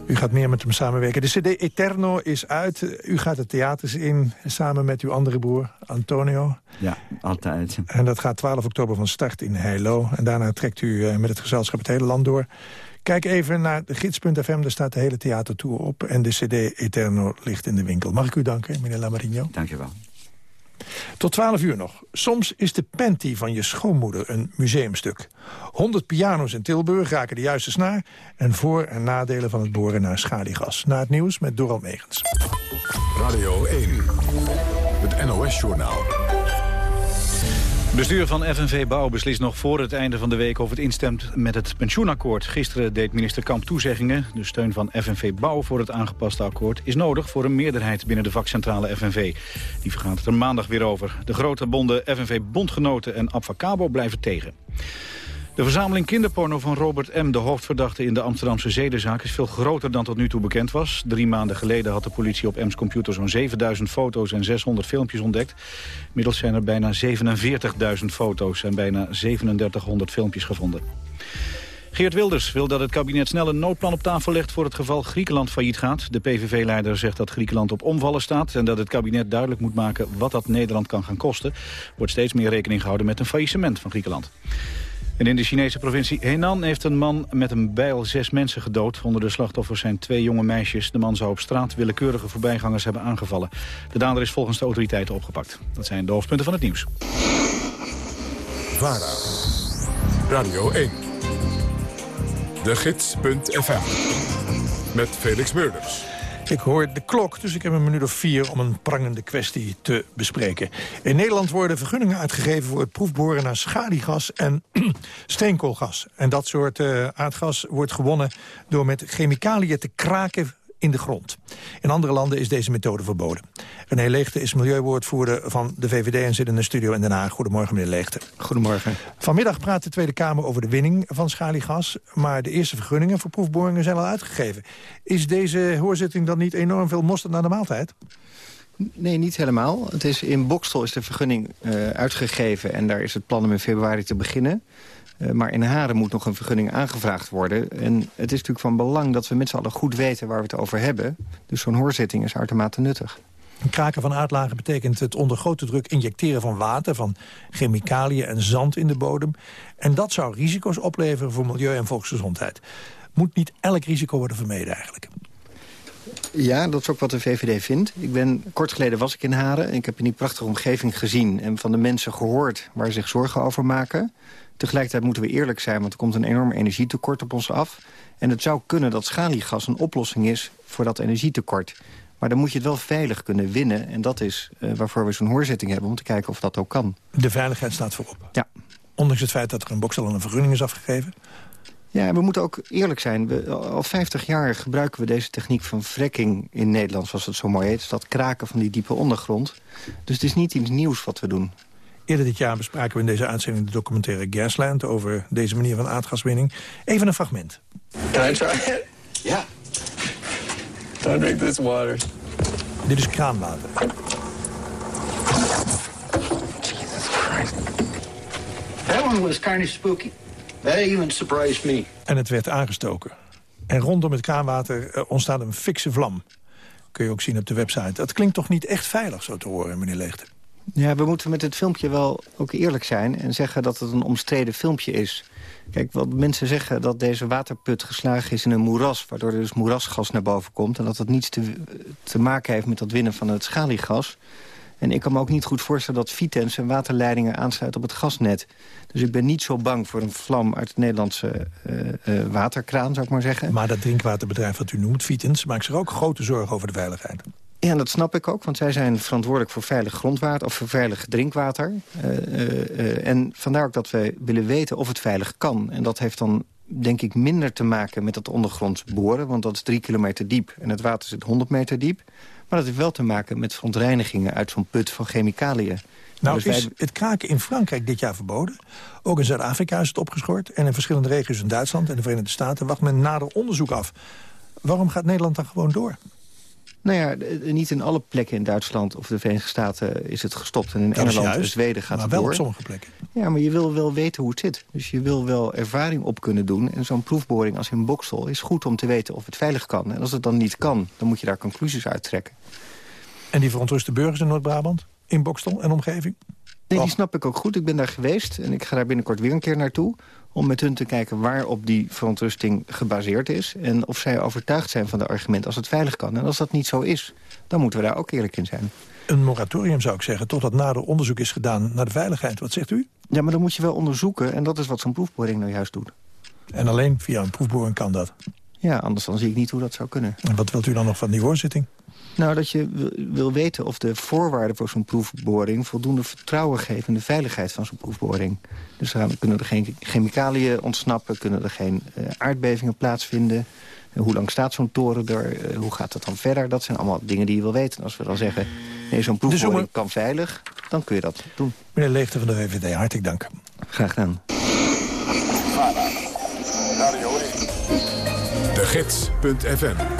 U gaat meer met hem samenwerken. De cd Eterno is uit. U gaat de theaters in, samen met uw andere broer, Antonio. Ja, altijd. En dat gaat 12 oktober van start in Heilo. En daarna trekt u met het gezelschap het hele land door. Kijk even naar de gids.fm, daar staat de hele theatertour op. En de cd Eterno ligt in de winkel. Mag ik u danken, meneer Lamarino? Dank je wel. Tot 12 uur nog. Soms is de panty van je schoonmoeder een museumstuk. 100 piano's in Tilburg raken de juiste snaar... en voor- en nadelen van het boren naar schaliegas. Na het nieuws met Doral Megens. Radio 1, het NOS-journaal. Bestuur van FNV Bouw beslist nog voor het einde van de week of het instemt met het pensioenakkoord. Gisteren deed minister Kamp toezeggingen. De steun van FNV Bouw voor het aangepaste akkoord is nodig voor een meerderheid binnen de vakcentrale FNV. Die vergaat het er maandag weer over. De grote bonden FNV Bondgenoten en Abfacabo blijven tegen. De verzameling kinderporno van Robert M., de hoofdverdachte in de Amsterdamse zedenzaak, is veel groter dan tot nu toe bekend was. Drie maanden geleden had de politie op M's computer zo'n 7000 foto's en 600 filmpjes ontdekt. Inmiddels zijn er bijna 47.000 foto's en bijna 3700 filmpjes gevonden. Geert Wilders wil dat het kabinet snel een noodplan op tafel legt voor het geval Griekenland failliet gaat. De PVV-leider zegt dat Griekenland op omvallen staat en dat het kabinet duidelijk moet maken wat dat Nederland kan gaan kosten. Wordt steeds meer rekening gehouden met een faillissement van Griekenland. En in de Chinese provincie Henan heeft een man met een bijl zes mensen gedood. Onder de slachtoffers zijn twee jonge meisjes. De man zou op straat willekeurige voorbijgangers hebben aangevallen. De dader is volgens de autoriteiten opgepakt. Dat zijn de hoofdpunten van het nieuws. VARA, Radio 1, de gids.fm, met Felix Meurders. Ik hoor de klok, dus ik heb een minuut of vier om een prangende kwestie te bespreken. In Nederland worden vergunningen uitgegeven voor het proefboren naar schaliegas en steenkoolgas. En dat soort uh, aardgas wordt gewonnen door met chemicaliën te kraken in de grond. In andere landen is deze methode verboden. René Leegte is milieuwoordvoerder van de VVD en zit in de studio in Den Haag. Goedemorgen, meneer Leegte. Goedemorgen. Vanmiddag praat de Tweede Kamer over de winning van schaliegas... maar de eerste vergunningen voor proefboringen zijn al uitgegeven. Is deze hoorzitting dan niet enorm veel mosterd naar de maaltijd? Nee, niet helemaal. Het is, in Bokstel is de vergunning uh, uitgegeven... en daar is het plan om in februari te beginnen... Uh, maar in Haren moet nog een vergunning aangevraagd worden. En het is natuurlijk van belang dat we met z'n allen goed weten waar we het over hebben. Dus zo'n hoorzitting is uitermate nuttig. Een kraken van aardlagen betekent het onder grote druk injecteren van water... van chemicaliën en zand in de bodem. En dat zou risico's opleveren voor milieu en volksgezondheid. Moet niet elk risico worden vermeden eigenlijk? Ja, dat is ook wat de VVD vindt. Ik ben, kort geleden was ik in Haren. En ik heb in die prachtige omgeving gezien en van de mensen gehoord... waar ze zich zorgen over maken. Tegelijkertijd moeten we eerlijk zijn, want er komt een enorm energietekort op ons af. En het zou kunnen dat schaliegas een oplossing is voor dat energietekort. Maar dan moet je het wel veilig kunnen winnen. En dat is uh, waarvoor we zo'n hoorzitting hebben, om te kijken of dat ook kan. De veiligheid staat voorop? Ja. Ondanks het feit dat er in Boksel een vergunning is afgegeven? Ja, we moeten ook eerlijk zijn. We, al 50 jaar gebruiken we deze techniek van fracking in Nederland... zoals het zo mooi heet. Dus dat kraken van die diepe ondergrond. Dus het is niet iets nieuws wat we doen. Eerder dit jaar bespraken we in deze uitzending de documentaire Gasland... over deze manier van aardgaswinning. Even een fragment. Can I try it? Yeah. Don't drink this water. Dit is kraanwater. That one was kind of spooky. That even surprised me. En het werd aangestoken. En rondom het kraanwater eh, ontstaat een fikse vlam. Kun je ook zien op de website. Dat klinkt toch niet echt veilig zo te horen, meneer Leegte? Ja, we moeten met het filmpje wel ook eerlijk zijn... en zeggen dat het een omstreden filmpje is. Kijk, wat mensen zeggen dat deze waterput geslagen is in een moeras... waardoor er dus moerasgas naar boven komt... en dat dat niets te, te maken heeft met dat winnen van het schaliegas... En ik kan me ook niet goed voorstellen dat Vitens zijn waterleidingen aansluit op het gasnet. Dus ik ben niet zo bang voor een vlam uit het Nederlandse uh, uh, waterkraan, zou ik maar zeggen. Maar dat drinkwaterbedrijf dat u noemt, Vitens, maakt zich ook grote zorgen over de veiligheid. Ja, dat snap ik ook, want zij zijn verantwoordelijk voor veilig grondwater of voor veilig drinkwater. Uh, en vandaar ook dat wij willen weten of het veilig kan. En dat heeft dan denk ik minder te maken met dat ondergronds boren, want dat is drie kilometer diep en het water zit 100 meter diep. Maar dat heeft wel te maken met verontreinigingen uit zo'n put van chemicaliën. Nou dus is het kraken in Frankrijk dit jaar verboden. Ook in Zuid-Afrika is het opgeschort. En in verschillende regio's in Duitsland en de Verenigde Staten... wacht men nader onderzoek af. Waarom gaat Nederland dan gewoon door? Nou ja, niet in alle plekken in Duitsland of de Verenigde Staten is het gestopt. En in Engeland en Zweden gaat maar het door. wel op sommige plekken. Ja, maar je wil wel weten hoe het zit. Dus je wil wel ervaring op kunnen doen. En zo'n proefboring als in Bokstel is goed om te weten of het veilig kan. En als het dan niet kan, dan moet je daar conclusies uit trekken. En die verontruste burgers in Noord-Brabant? In Bokstel en omgeving? Nee, die snap ik ook goed. Ik ben daar geweest en ik ga daar binnenkort weer een keer naartoe... om met hun te kijken waarop die verontrusting gebaseerd is... en of zij overtuigd zijn van de argument als het veilig kan. En als dat niet zo is, dan moeten we daar ook eerlijk in zijn. Een moratorium zou ik zeggen, totdat nader onderzoek is gedaan naar de veiligheid. Wat zegt u? Ja, maar dan moet je wel onderzoeken en dat is wat zo'n proefboring nou juist doet. En alleen via een proefboring kan dat? Ja, anders dan zie ik niet hoe dat zou kunnen. En wat wilt u dan nog van die hoorzitting? Nou, dat je wil weten of de voorwaarden voor zo'n proefboring... voldoende vertrouwen geven in de veiligheid van zo'n proefboring. Dus dan kunnen er geen chemicaliën ontsnappen, kunnen er geen uh, aardbevingen plaatsvinden... hoe lang staat zo'n toren er? Uh, hoe gaat het dan verder? Dat zijn allemaal dingen die je wil weten. Als we dan zeggen, nee, zo'n proefboring dus kan veilig, dan kun je dat doen. Meneer Leegte van de VVD, hartelijk dank. Graag gedaan. De Gids.fm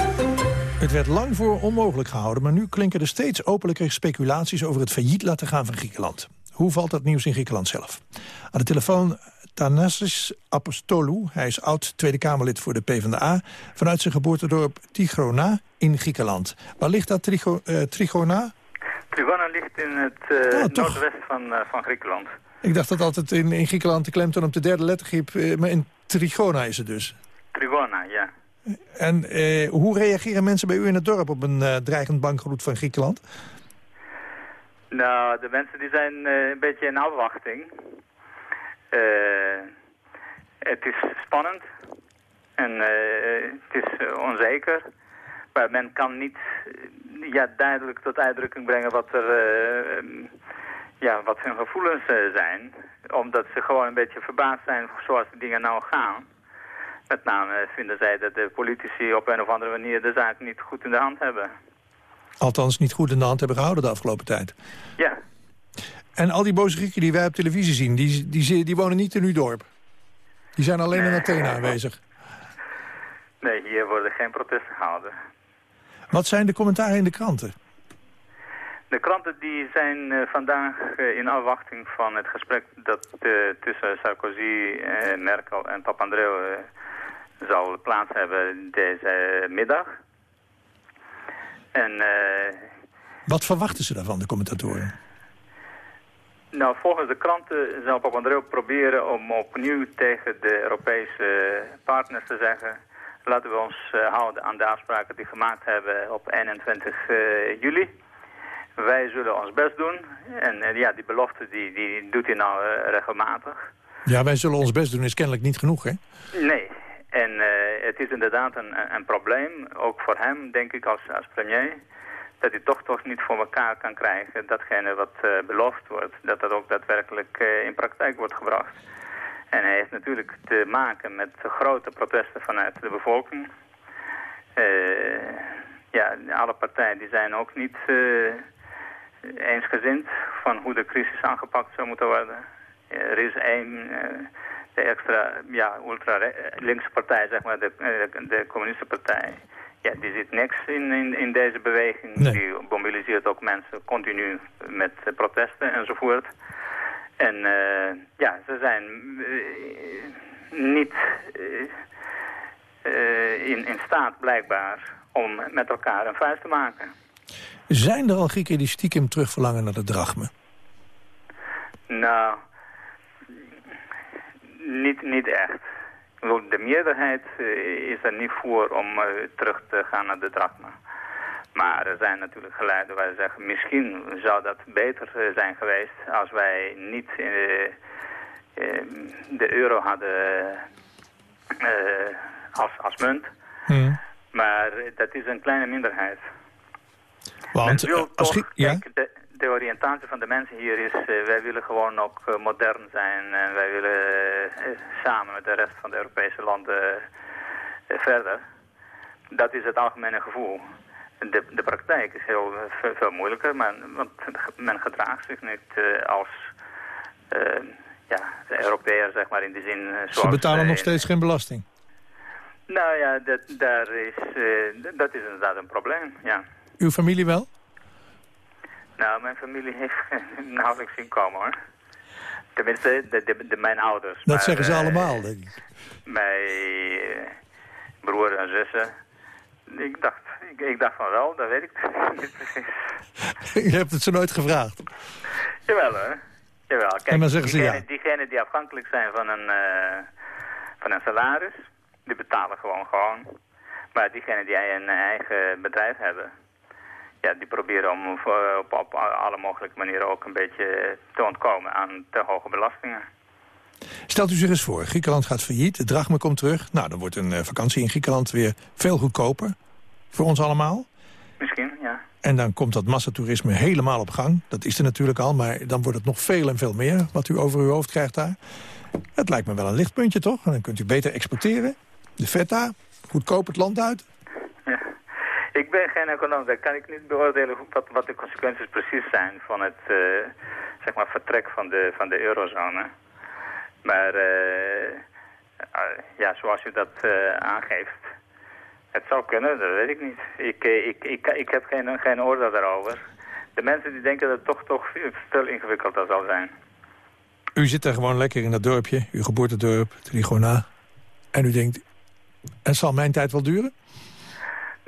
het werd lang voor onmogelijk gehouden, maar nu klinken er steeds openlijker speculaties over het failliet laten gaan van Griekenland. Hoe valt dat nieuws in Griekenland zelf? Aan de telefoon Thanasis Apostolou. Hij is oud Tweede Kamerlid voor de PvdA. Vanuit zijn geboortedorp Tigrona in Griekenland. Waar ligt dat Trigo, uh, Trigona? Trigona ligt in het uh, noordwesten van, uh, van Griekenland. Ik dacht dat altijd in, in Griekenland de klemtoon op de derde lettergreep... maar in Trigona is het dus. Trigona, ja. En eh, hoe reageren mensen bij u in het dorp op een uh, dreigend bankroet van Griekenland? Nou, de mensen die zijn uh, een beetje in afwachting. het is spannend en het is onzeker. Maar men kan niet ja, duidelijk tot uitdrukking brengen wat, er, ja, wat hun gevoelens zijn. Omdat ze gewoon een beetje verbaasd zijn zoals de dingen nou gaan. Met name vinden zij dat de politici op een of andere manier de zaak niet goed in de hand hebben. Althans niet goed in de hand hebben gehouden de afgelopen tijd. Ja. En al die boze die wij op televisie zien, die, die, die wonen niet in uw dorp? Die zijn alleen in Athene aanwezig? Nee, hier worden geen protesten gehouden. Wat zijn de commentaren in de kranten? De kranten die zijn uh, vandaag uh, in afwachting van het gesprek dat tussen Sarkozy, Merkel en Papandreou zal plaats hebben deze middag. En, uh, Wat verwachten ze daarvan, de commentatoren? Nou, volgens de kranten zal Papandreou proberen om opnieuw tegen de Europese partners te zeggen... laten we ons houden aan de afspraken die gemaakt hebben op 21 uh, juli. Wij zullen ons best doen. En ja, die belofte die, die doet hij nou regelmatig. Ja, wij zullen ons best doen is kennelijk niet genoeg, hè? Nee, en uh, het is inderdaad een, een probleem, ook voor hem, denk ik, als, als premier... dat hij toch toch niet voor elkaar kan krijgen datgene wat uh, beloofd wordt... dat dat ook daadwerkelijk uh, in praktijk wordt gebracht. En hij heeft natuurlijk te maken met grote protesten vanuit de bevolking. ja, alle partijen die zijn ook niet eensgezind van hoe de crisis aangepakt zou moeten worden. er is één, de extra, ja, ultra-linkse partij, zeg maar, de, de, de communistenpartij. Ja, die ziet niks in, in, in deze beweging. Die mobiliseert ook mensen continu met protesten enzovoort. En uh, ja, ze zijn uh, niet uh, in, in staat blijkbaar om met elkaar een vuist te maken. Zijn er al Grieken die stiekem terugverlangen naar de drachme? Nou, niet, niet echt. De meerderheid is er niet voor om terug te gaan naar de drachma. Maar er zijn natuurlijk geluiden waar ze zeggen... misschien zou dat beter eh, zijn geweest als wij niet uh, uh, de euro hadden uh, als, als munt. Hmm. Maar dat is een kleine minderheid. Want, wil als toch, ja? de, de oriëntatie van de mensen hier is... wij willen gewoon ook modern zijn... en wij willen samen met de rest van de Europese landen verder. Dat is het algemene gevoel. De, de praktijk is heel veel, veel moeilijker, maar, want men gedraagt zich niet als ja, de zeg maar, in die zin. Uh, Ze betalen nog steeds geen belasting? Nou ja, dat, daar is, dat is inderdaad een probleem, ja. Uw familie wel? Nou, mijn familie heeft nauwelijks inkomen, hoor. Tenminste, de, de, de, mijn ouders. Dat zeggen ze allemaal, denk ik. Mijn broer en zussen. Ik dacht ik, ik, dacht van wel, dat weet ik niet precies. Je hebt het zo nooit gevraagd? Jawel hoor. Jawel. Kijk, en dan zeggen diegene, ze ja. Diegenen die afhankelijk zijn van een, uh, van een salaris, die betalen gewoon gewoon. Maar diegenen die een eigen bedrijf hebben, ja, die proberen om op, op, alle mogelijke manieren ook een beetje te ontkomen aan te hoge belastingen. Stelt u zich eens voor, Griekenland gaat failliet, de drachme komt terug. Nou, dan wordt een uh, vakantie in Griekenland weer veel goedkoper voor ons allemaal. Misschien, ja. En dan komt dat massatoerisme helemaal op gang. Dat is er natuurlijk al, maar dan wordt het nog veel en veel meer... wat u over uw hoofd krijgt daar. Het lijkt me wel een lichtpuntje, toch? En dan kunt u beter exporteren. De feta, goedkoop het land uit. Ik ben geen econoom, daar kan ik niet beoordelen wat, wat de consequenties precies zijn... van het uh, zeg maar vertrek van de, van de eurozone. Maar uh, ja, zoals u dat uh, aangeeft het zou kunnen, dat weet ik niet. Ik, eh, ik, ik, ik heb geen, geen oordeel daarover. De mensen die denken dat het toch, toch veel ingewikkelder zal zijn. U zit daar gewoon lekker in dat dorpje, uw geboortedorp, Trigona. En u denkt, het zal mijn tijd wel duren?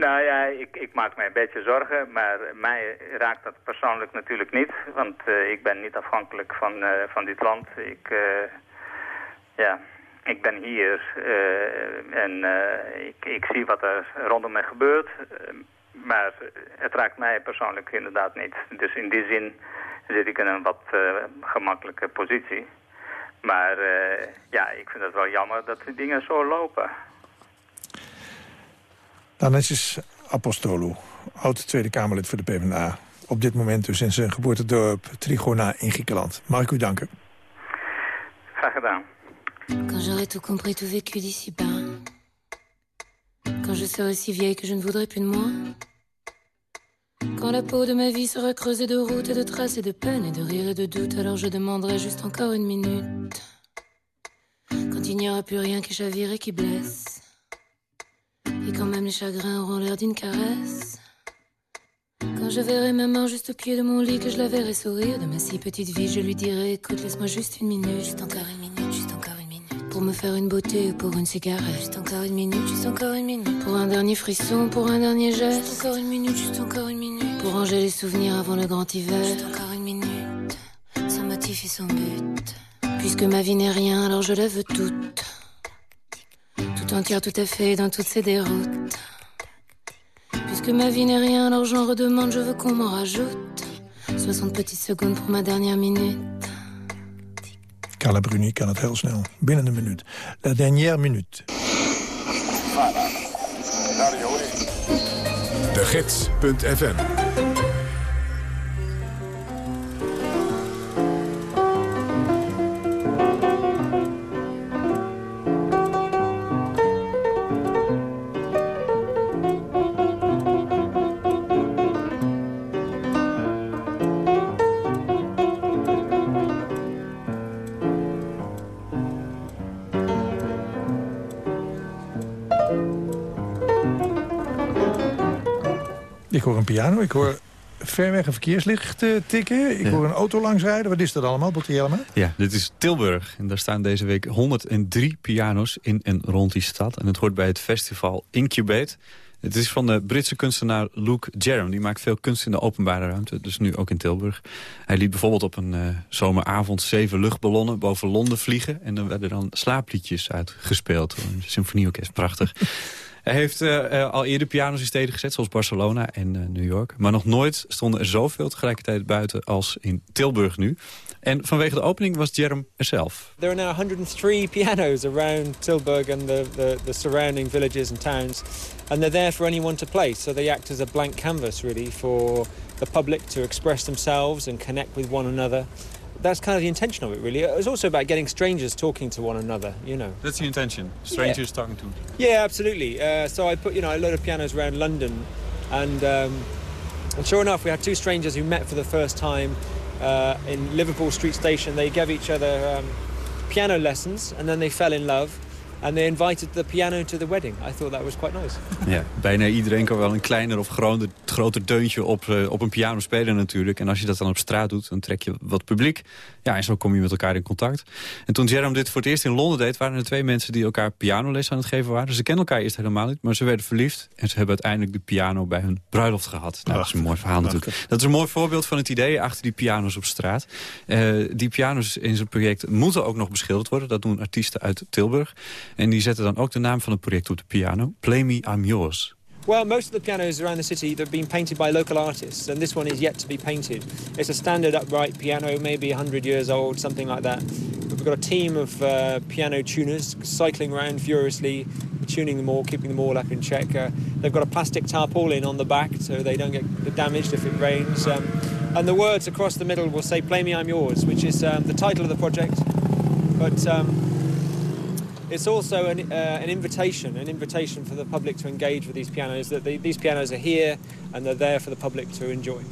Nou ja, ik, ik maak me een beetje zorgen, maar mij raakt dat persoonlijk natuurlijk niet. Want uh, ik ben niet afhankelijk van, uh, van dit land. Ik, uh, ja, ik ben hier en ik, ik, zie wat er rondom mij gebeurt. Maar het raakt mij persoonlijk inderdaad niet. Dus in die zin zit ik in een wat gemakkelijke positie. Maar ja, ik vind het wel jammer dat de dingen zo lopen. Dan is Apostolou, oud Tweede Kamerlid voor de PvdA. Op dit moment dus in zijn geboortedorp Trigona in Griekenland. Mag ik u danken? Graag gedaan. Quand j'aurai tout compris, tout vécu d'ici bas. Quand je serai si vieille que je ne voudrais plus de moi. Quand la peau de ma vie sera creusée de routes et de traces et de peines et de rires et de doutes, alors je demanderai juste encore une minute. Quand il n'y aura plus rien qui chavire et qui blesse. Et quand même les chagrins auront l'air d'une caresse. Quand je verrai ma main juste au pied de mon lit, que je la verrai sourire de ma si petite vie, je lui dirai écoute, laisse-moi juste une minute, juste encore une minute, juste encore une minute. Pour me faire une beauté ou pour une cigarette, juste encore une minute, juste encore une minute. Pour un dernier frisson, pour un dernier geste, juste encore une minute, juste encore une minute. Pour ranger les souvenirs avant le grand hiver, juste encore une minute. Son motif et son but. Puisque ma vie n'est rien, alors je la veux toute. Tout entière, tout à fait, dans toutes ses déroutes. Puisque ma vie n'est rien, alors j'en redemande, je veux qu'on m'en rajoute. 60 petites secondes pour ma dernière minute. Carla Bruni kan het heel snel, binnen een minuut. La dernière minute. De Gids.fm Ik hoor een piano, ik hoor ver weg een verkeerslicht uh, tikken. Ik Ja. hoor een auto langsrijden. Wat is dat allemaal, Botti? Ja, dit is Tilburg. En daar staan deze week 103 piano's in en rond die stad. En het hoort bij het festival Incubate. Het is van de Britse kunstenaar Luke Jerram. Die maakt veel kunst in de openbare ruimte, dus nu ook in Tilburg. Hij liet bijvoorbeeld op een eh, zomeravond zeven luchtballonnen boven Londen vliegen. En dan werden dan slaapliedjes uitgespeeld. Een symfonieorkest, prachtig. Hij heeft eh, eh, al eerder piano's in steden gezet, zoals Barcelona en eh, New York. Maar nog nooit stonden er zoveel tegelijkertijd buiten als in Tilburg nu. En vanwege de opening was Jerem er zelf. There are now 103 pianos around Tilburg and the, the, the surrounding villages and towns. And they're there for anyone to play. So they act as a blank canvas, really, for the public to express themselves and connect with one another. That's kind of the intention of it, really. It's also about getting strangers talking to one another, you know. That's the intention. Strangers talking to. Yeah, absolutely. Uh, so I put, you know, a load of pianos around London, and um, and sure enough, we had two strangers who met for the first time uh, in Liverpool Street Station. They gave each other um, piano lessons, and then they fell in love, and they invited the piano to the wedding. I thought that was quite nice. Ja, bijna iedereen kan wel een kleiner of groter, groter deuntje op, eh, op een piano spelen natuurlijk. En als je dat dan op straat doet, dan trek je wat publiek. Ja, en zo kom je met elkaar in contact. En toen Jerome dit voor het eerst in Londen deed... waren er twee mensen die elkaar pianoles aan het geven waren. Ze kennen elkaar eerst helemaal niet, maar ze werden verliefd. En ze hebben uiteindelijk de piano bij hun bruiloft gehad. Nou, dat is een mooi verhaal natuurlijk. Dat is een mooi voorbeeld van het idee achter die piano's op straat. Eh, die piano's in zijn project moeten ook nog beschilderd worden. Dat doen artiesten uit Tilburg. En die zetten dan ook de naam van het project op de piano. Play Me, I'm Yours. Well, most of the pianos around the city have been painted by local artists, and this one is yet to be painted. It's a standard upright piano, maybe 100 years old, something like that. We've got a team of uh, piano tuners cycling around furiously, tuning them all, keeping them all up in check. Uh, they've got a plastic tarpaulin on the back so they don't get damaged if it rains. Um, and the words across the middle will say, Play Me, I'm Yours, which is um, the title of the project. But um, it's also an, uh, an invitation, an invitation for the public to engage with these pianos. That the, these pianos are here and they're there for the public to enjoy.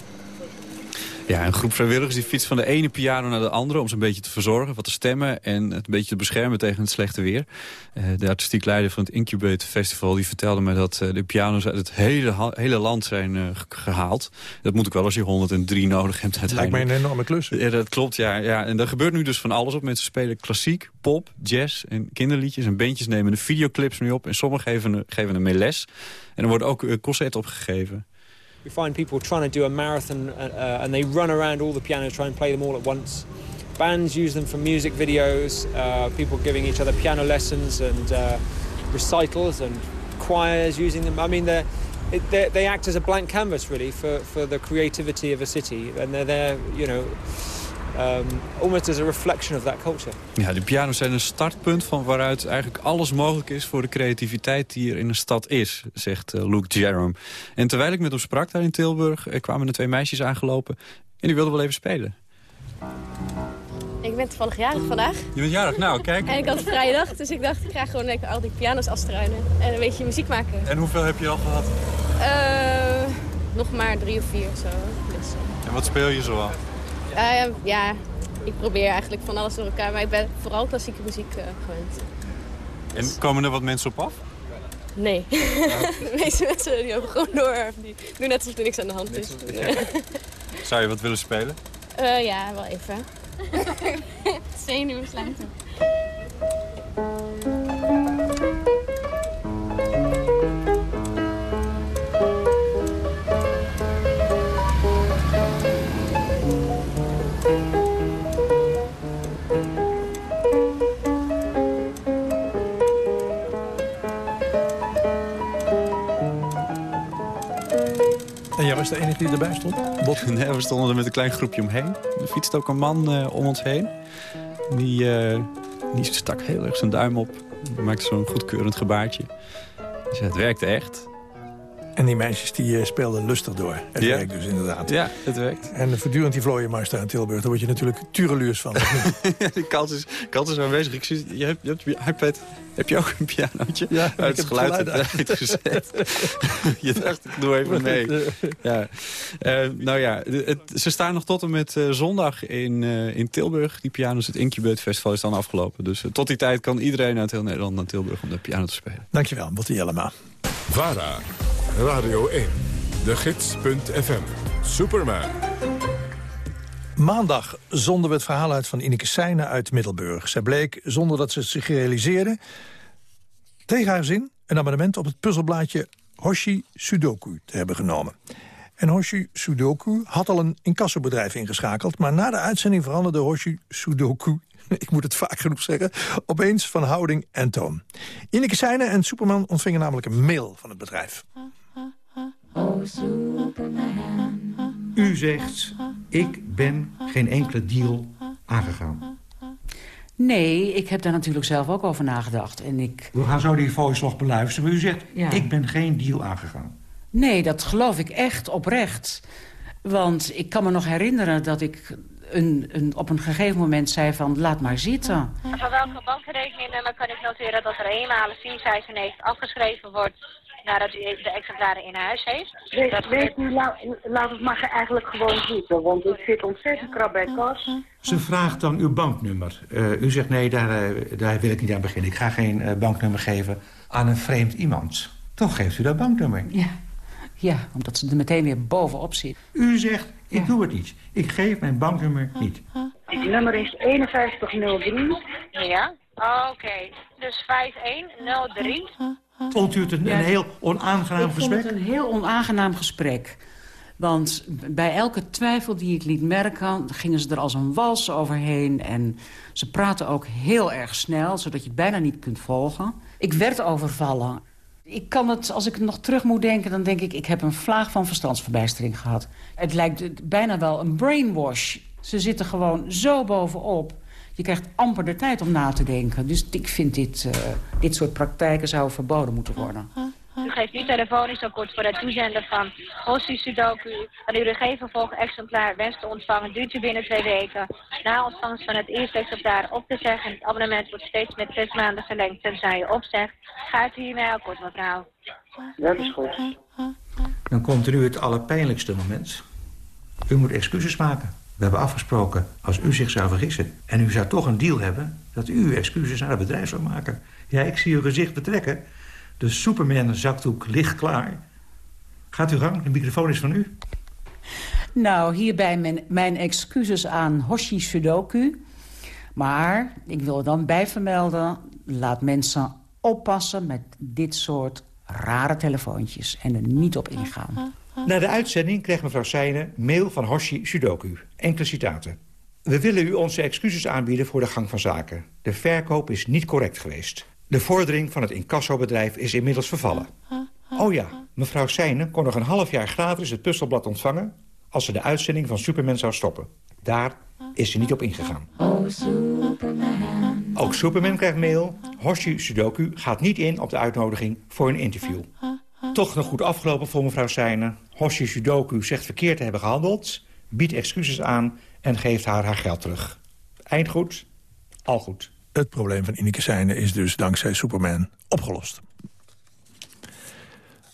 Ja, een groep vrijwilligers die fietst van de ene piano naar de andere... om ze een beetje te verzorgen, wat te stemmen... en het een beetje te beschermen tegen het slechte weer. Uh, de artistiek leider van het Incubate Festival die vertelde me... dat uh, de piano's uit het hele, hele land zijn uh, gehaald. Dat moet ik wel als je 103 nodig hebt Lijkt uiteindelijk. mij een enorme klus. Ja, dat klopt, ja, ja. En er gebeurt nu dus van alles op. Mensen spelen klassiek, pop, jazz en kinderliedjes. En bandjes nemen de videoclips nu op. En sommigen geven, geven ermee les. En er worden ook uh, concerten opgegeven. We find people trying to do a marathon uh, uh, and they run around all the pianos, try and play them all at once. Bands use them for music videos, uh, people giving each other piano lessons and uh, recitals and choirs using them. I mean, they're, they're, they act as a blank canvas really for, for the creativity of a city and they're there, you know, um, almost as a reflection of that culture. Ja, de piano's zijn een startpunt van waaruit eigenlijk alles mogelijk is... voor de creativiteit die er in een stad is, zegt uh, Luke Jerome. En terwijl ik met hem sprak daar in Tilburg... Er kwamen er twee meisjes aangelopen en die wilden wel even spelen. Ik ben toevallig jarig vandaag. Je bent jarig, nou kijk. En ik had vrijdag, dus ik dacht ik ga gewoon lekker al die piano's afstruinen. En een beetje muziek maken. En hoeveel heb je al gehad? Uh, nog maar drie of vier of zo. Dus, en wat speel je zoal? Uh, ja, ik probeer eigenlijk van alles door elkaar. Maar ik ben vooral klassieke muziek uh, gewend. En komen er wat mensen op af? Nee. de meeste mensen die lopen gewoon door. Die doen net alsof er niks aan de hand is. Zou je wat willen spelen? Uh, ja, wel even. Zenuwen slaan toe. Was de enige die erbij stond? Nee, we stonden er met een klein groepje omheen. Er fietste ook een man uh, om ons heen. Die, uh, die stak heel erg zijn duim op. Die maakte zo'n goedkeurend gebaartje. Dus het werkte echt. En die meisjes die uh, speelden lustig door. Het ja. werkt dus inderdaad. Ja, het werkt. En voortdurend die vlooienmars daar in Tilburg. Daar word je natuurlijk tureluurs van. ja, die kans is, kans is aanwezig. Ik zie, je hebt, je hebt je iPad. Heb je ook een pianootje? Ja, uit het geluid, geluid uitgezet. je dacht, ik doe even mee. Ja. Uh, nou ja, het, ze staan nog tot en met uh, zondag in, uh, in Tilburg. Die piano's, het Incubate Festival is dan afgelopen. Dus tot die tijd kan iedereen uit heel Nederland naar Tilburg om de piano te spelen. Dankjewel, Botte Jellema. VARA, Radio 1, De Gids.fm. Superman. Maandag zonden we het verhaal uit van Ineke Seijnen uit Middelburg. Zij bleek, zonder dat ze het zich realiseerde... tegen haar zin een abonnement op het puzzelblaadje Hoshi Sudoku te hebben genomen. En Hoshi Sudoku had al een incassobedrijf ingeschakeld... maar na de uitzending veranderde Hoshi Sudoku ik moet het vaak genoeg zeggen, opeens van houding en toon. Ineke Seijnen en Superman ontvingen namelijk een mail van het bedrijf. U zegt, ik ben geen enkele deal aangegaan. Nee, ik heb daar natuurlijk zelf ook over nagedacht. En ik... We gaan zo die voice nog beluisteren. Maar u zegt, ik ben geen deal aangegaan. Nee, dat geloof ik echt oprecht. Want ik kan me nog herinneren dat ik een, een, op een gegeven moment zei van laat maar zitten. Van welke bankrekeningnummer kan ik noteren dat er eenmalig 496 afgeschreven wordt nadat u de exemplaren in huis heeft? Weet, dat weet u, laat, laat het maar eigenlijk gewoon zitten, want ik zit ontzettend krap bij kas. Ze vraagt dan uw banknummer. Uh, u zegt nee, daar, uh, daar wil ik niet aan beginnen. Ik ga geen uh, banknummer geven aan een vreemd iemand. Toch geeft u dat banknummer. Ja. Ja, omdat ze er meteen weer bovenop zit. U zegt, ik doe het niet. Ik geef mijn banknummer niet. Het nummer is 5103. Ja, oké. Okay. Dus 5103. Vond u het een, een heel onaangenaam ik gesprek? Ik vond het een heel onaangenaam gesprek. Want bij elke twijfel die ik liet merken... gingen ze er als een wals overheen. En ze praten ook heel erg snel, zodat je het bijna niet kunt volgen. Ik werd overvallen. Ik kan het, als ik het nog terug moet denken, dan denk ik... ik heb een vlaag van verstandsverbijstering gehad. Het lijkt bijna wel een brainwash. Ze zitten gewoon zo bovenop. Je krijgt amper de tijd om na te denken. Dus ik vind dit, uh, dit soort praktijken zouden verboden moeten worden. U geeft nu telefonisch akkoord voor het toezenden van Hossi Sudoku. En u de gegeven exemplaar wenst te ontvangen, duurt u binnen twee weken. Na ontvangst van het eerste exemplaar op te zeggen. Het abonnement wordt steeds met zes maanden verlengd tenzij u opzegt. Gaat u hiermee akkoord, mevrouw? Dat is goed. Dan komt er nu het allerpijnlijkste moment. U moet excuses maken. We hebben afgesproken, als u zich zou vergissen... en u zou toch een deal hebben, dat u uw excuses naar het bedrijf zou maken. Ja, ik zie uw gezicht betrekken. De Superman-zakdoek ligt klaar. Gaat u gang, de microfoon is van u. Nou, hierbij mijn, mijn excuses aan Hoshi Sudoku. Maar ik wil dan bijvermelden... laat mensen oppassen met dit soort rare telefoontjes... en er niet op ingaan. Na de uitzending kreeg mevrouw Seijnen mail van Hoshi Sudoku. Enkele citaten. We willen u onze excuses aanbieden voor de gang van zaken. De verkoop is niet correct geweest. De vordering van het incassobedrijf is inmiddels vervallen. Oh ja, mevrouw Seijnen kon nog een half jaar gratis het puzzelblad ontvangen... als ze de uitzending van Superman zou stoppen. Daar is ze niet op ingegaan. Ook Superman krijgt mail. Hoshi Sudoku gaat niet in op de uitnodiging voor een interview. Toch nog goed afgelopen voor mevrouw Seijnen. Hoshi Sudoku zegt verkeerd te hebben gehandeld... biedt excuses aan en geeft haar haar geld terug. Eind goed, al goed. Het probleem van Ineke Seijnen is dus dankzij Superman opgelost.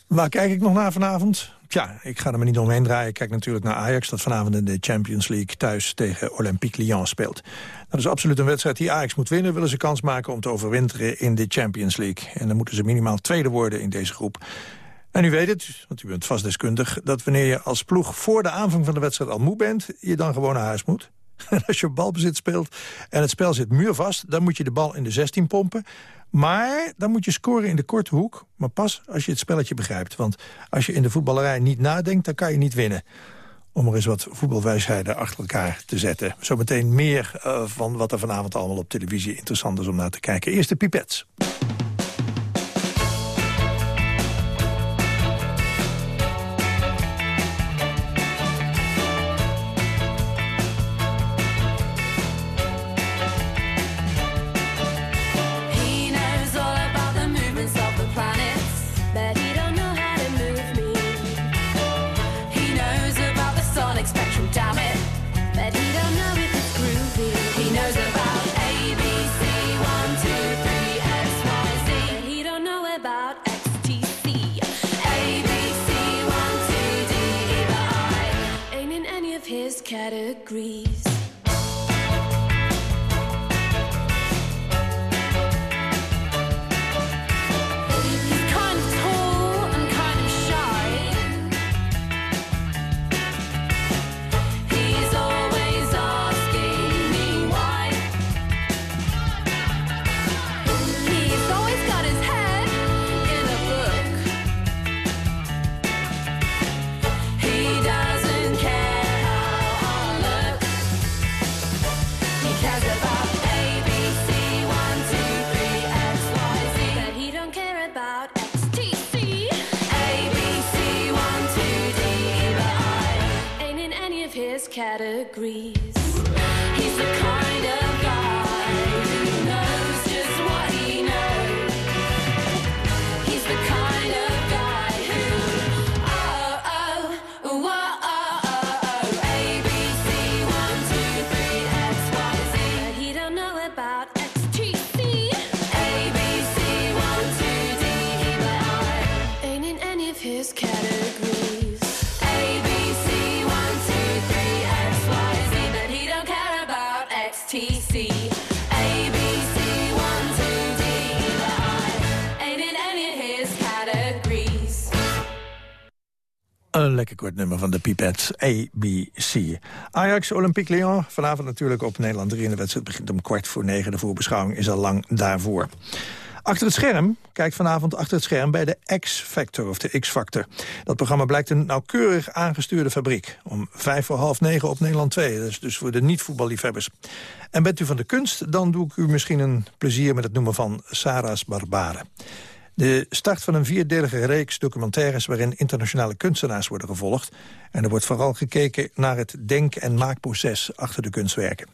Waar kijk ik nog naar vanavond? Tja, ik ga er maar niet omheen draaien. Ik kijk natuurlijk naar Ajax, dat vanavond in de Champions League... thuis tegen Olympique Lyon speelt. Dat is absoluut een wedstrijd die Ajax moet winnen... willen ze kans maken om te overwinteren in de Champions League. En dan moeten ze minimaal tweede worden in deze groep. En u weet het, want u bent vast deskundig... dat wanneer je als ploeg voor de aanvang van de wedstrijd al moe bent... je dan gewoon naar huis moet. Als je balbezit speelt en het spel zit muurvast... dan moet je de bal in de 16 pompen. Maar dan moet je scoren in de korte hoek. Maar pas als je het spelletje begrijpt. Want als je in de voetballerij niet nadenkt, dan kan je niet winnen. Om er eens wat voetbalwijsheden achter elkaar te zetten. Zometeen meer uh, van wat er vanavond allemaal op televisie interessant is om naar te kijken. Eerst de pipets. agree. Een lekker kort nummer van de Pipette ABC. Ajax Olympique Lyon. Vanavond natuurlijk op Nederland 3. En de wedstrijd begint om kwart voor negen. De voorbeschouwing is al lang daarvoor. Achter het scherm, kijk vanavond achter het scherm bij de X-Factor of de X-Factor. Dat programma blijkt een nauwkeurig aangestuurde fabriek. Om vijf voor half negen op Nederland 2. Dat is dus voor de niet-voetballiefhebbers. En bent u van de kunst, dan doe ik u misschien een plezier met het noemen van Sarah's Barbaren. De start van een vierdelige reeks documentaires... waarin internationale kunstenaars worden gevolgd. En er wordt vooral gekeken naar het denk- en maakproces achter de kunstwerken.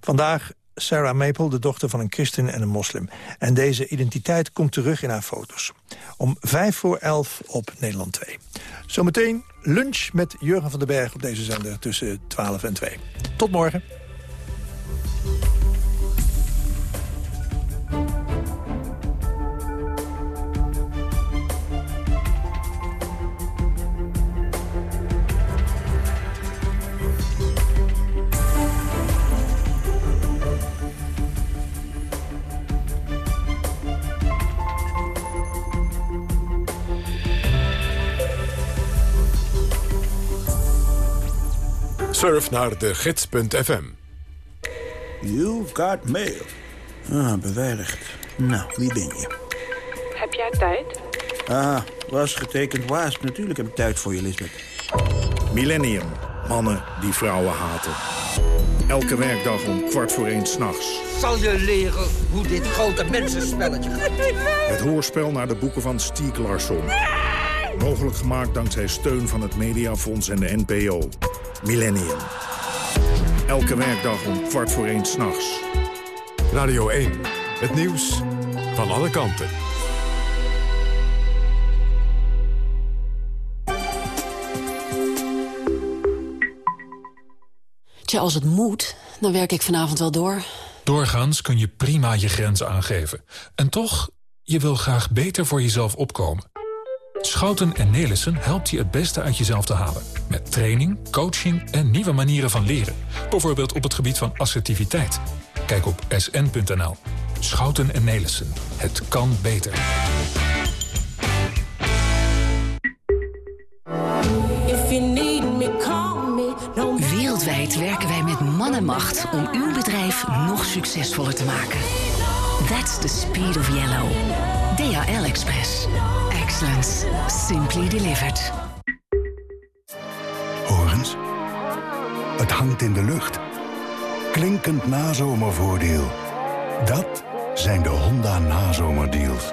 Vandaag Sarah Maple, de dochter van een christen en een moslim. En deze identiteit komt terug in haar foto's. Om vijf voor elf op Nederland 2. Zometeen lunch met Jurgen van den Berg op deze zender tussen 12 en 2. Tot morgen. Surf naar de gids.fm. You've got mail. Ah, beveiligd. Nou, wie ben je? Heb jij tijd? Ah, was getekend waas. Natuurlijk heb ik tijd voor je, Lisbeth. Millennium. Mannen die vrouwen haten. Elke werkdag om kwart voor één s'nachts. Zal je leren hoe dit grote mensenspelletje gaat? Het hoorspel naar de boeken van Stieg Larsson. Mogelijk gemaakt dankzij steun van het Mediafonds en de NPO. Millennium. Elke werkdag om kwart voor één s'nachts. Radio 1. Het nieuws van alle kanten. Tja, als het moet, dan werk ik vanavond wel door. Doorgaans kun je prima je grenzen aangeven. En toch, je wil graag beter voor jezelf opkomen. Schouten en Nelissen helpt je het beste uit jezelf te halen. Met training, coaching en nieuwe manieren van leren. Bijvoorbeeld op het gebied van assertiviteit. Kijk op sn.nl. Schouten en Nelissen. Het kan beter. Wereldwijd werken wij met man en macht om uw bedrijf nog succesvoller te maken. That's the speed of yellow. DHL Express. Simply delivered. Hoor eens. Het hangt in de lucht. Klinkend nazomervoordeel. Dat zijn de Honda nazomerdeals.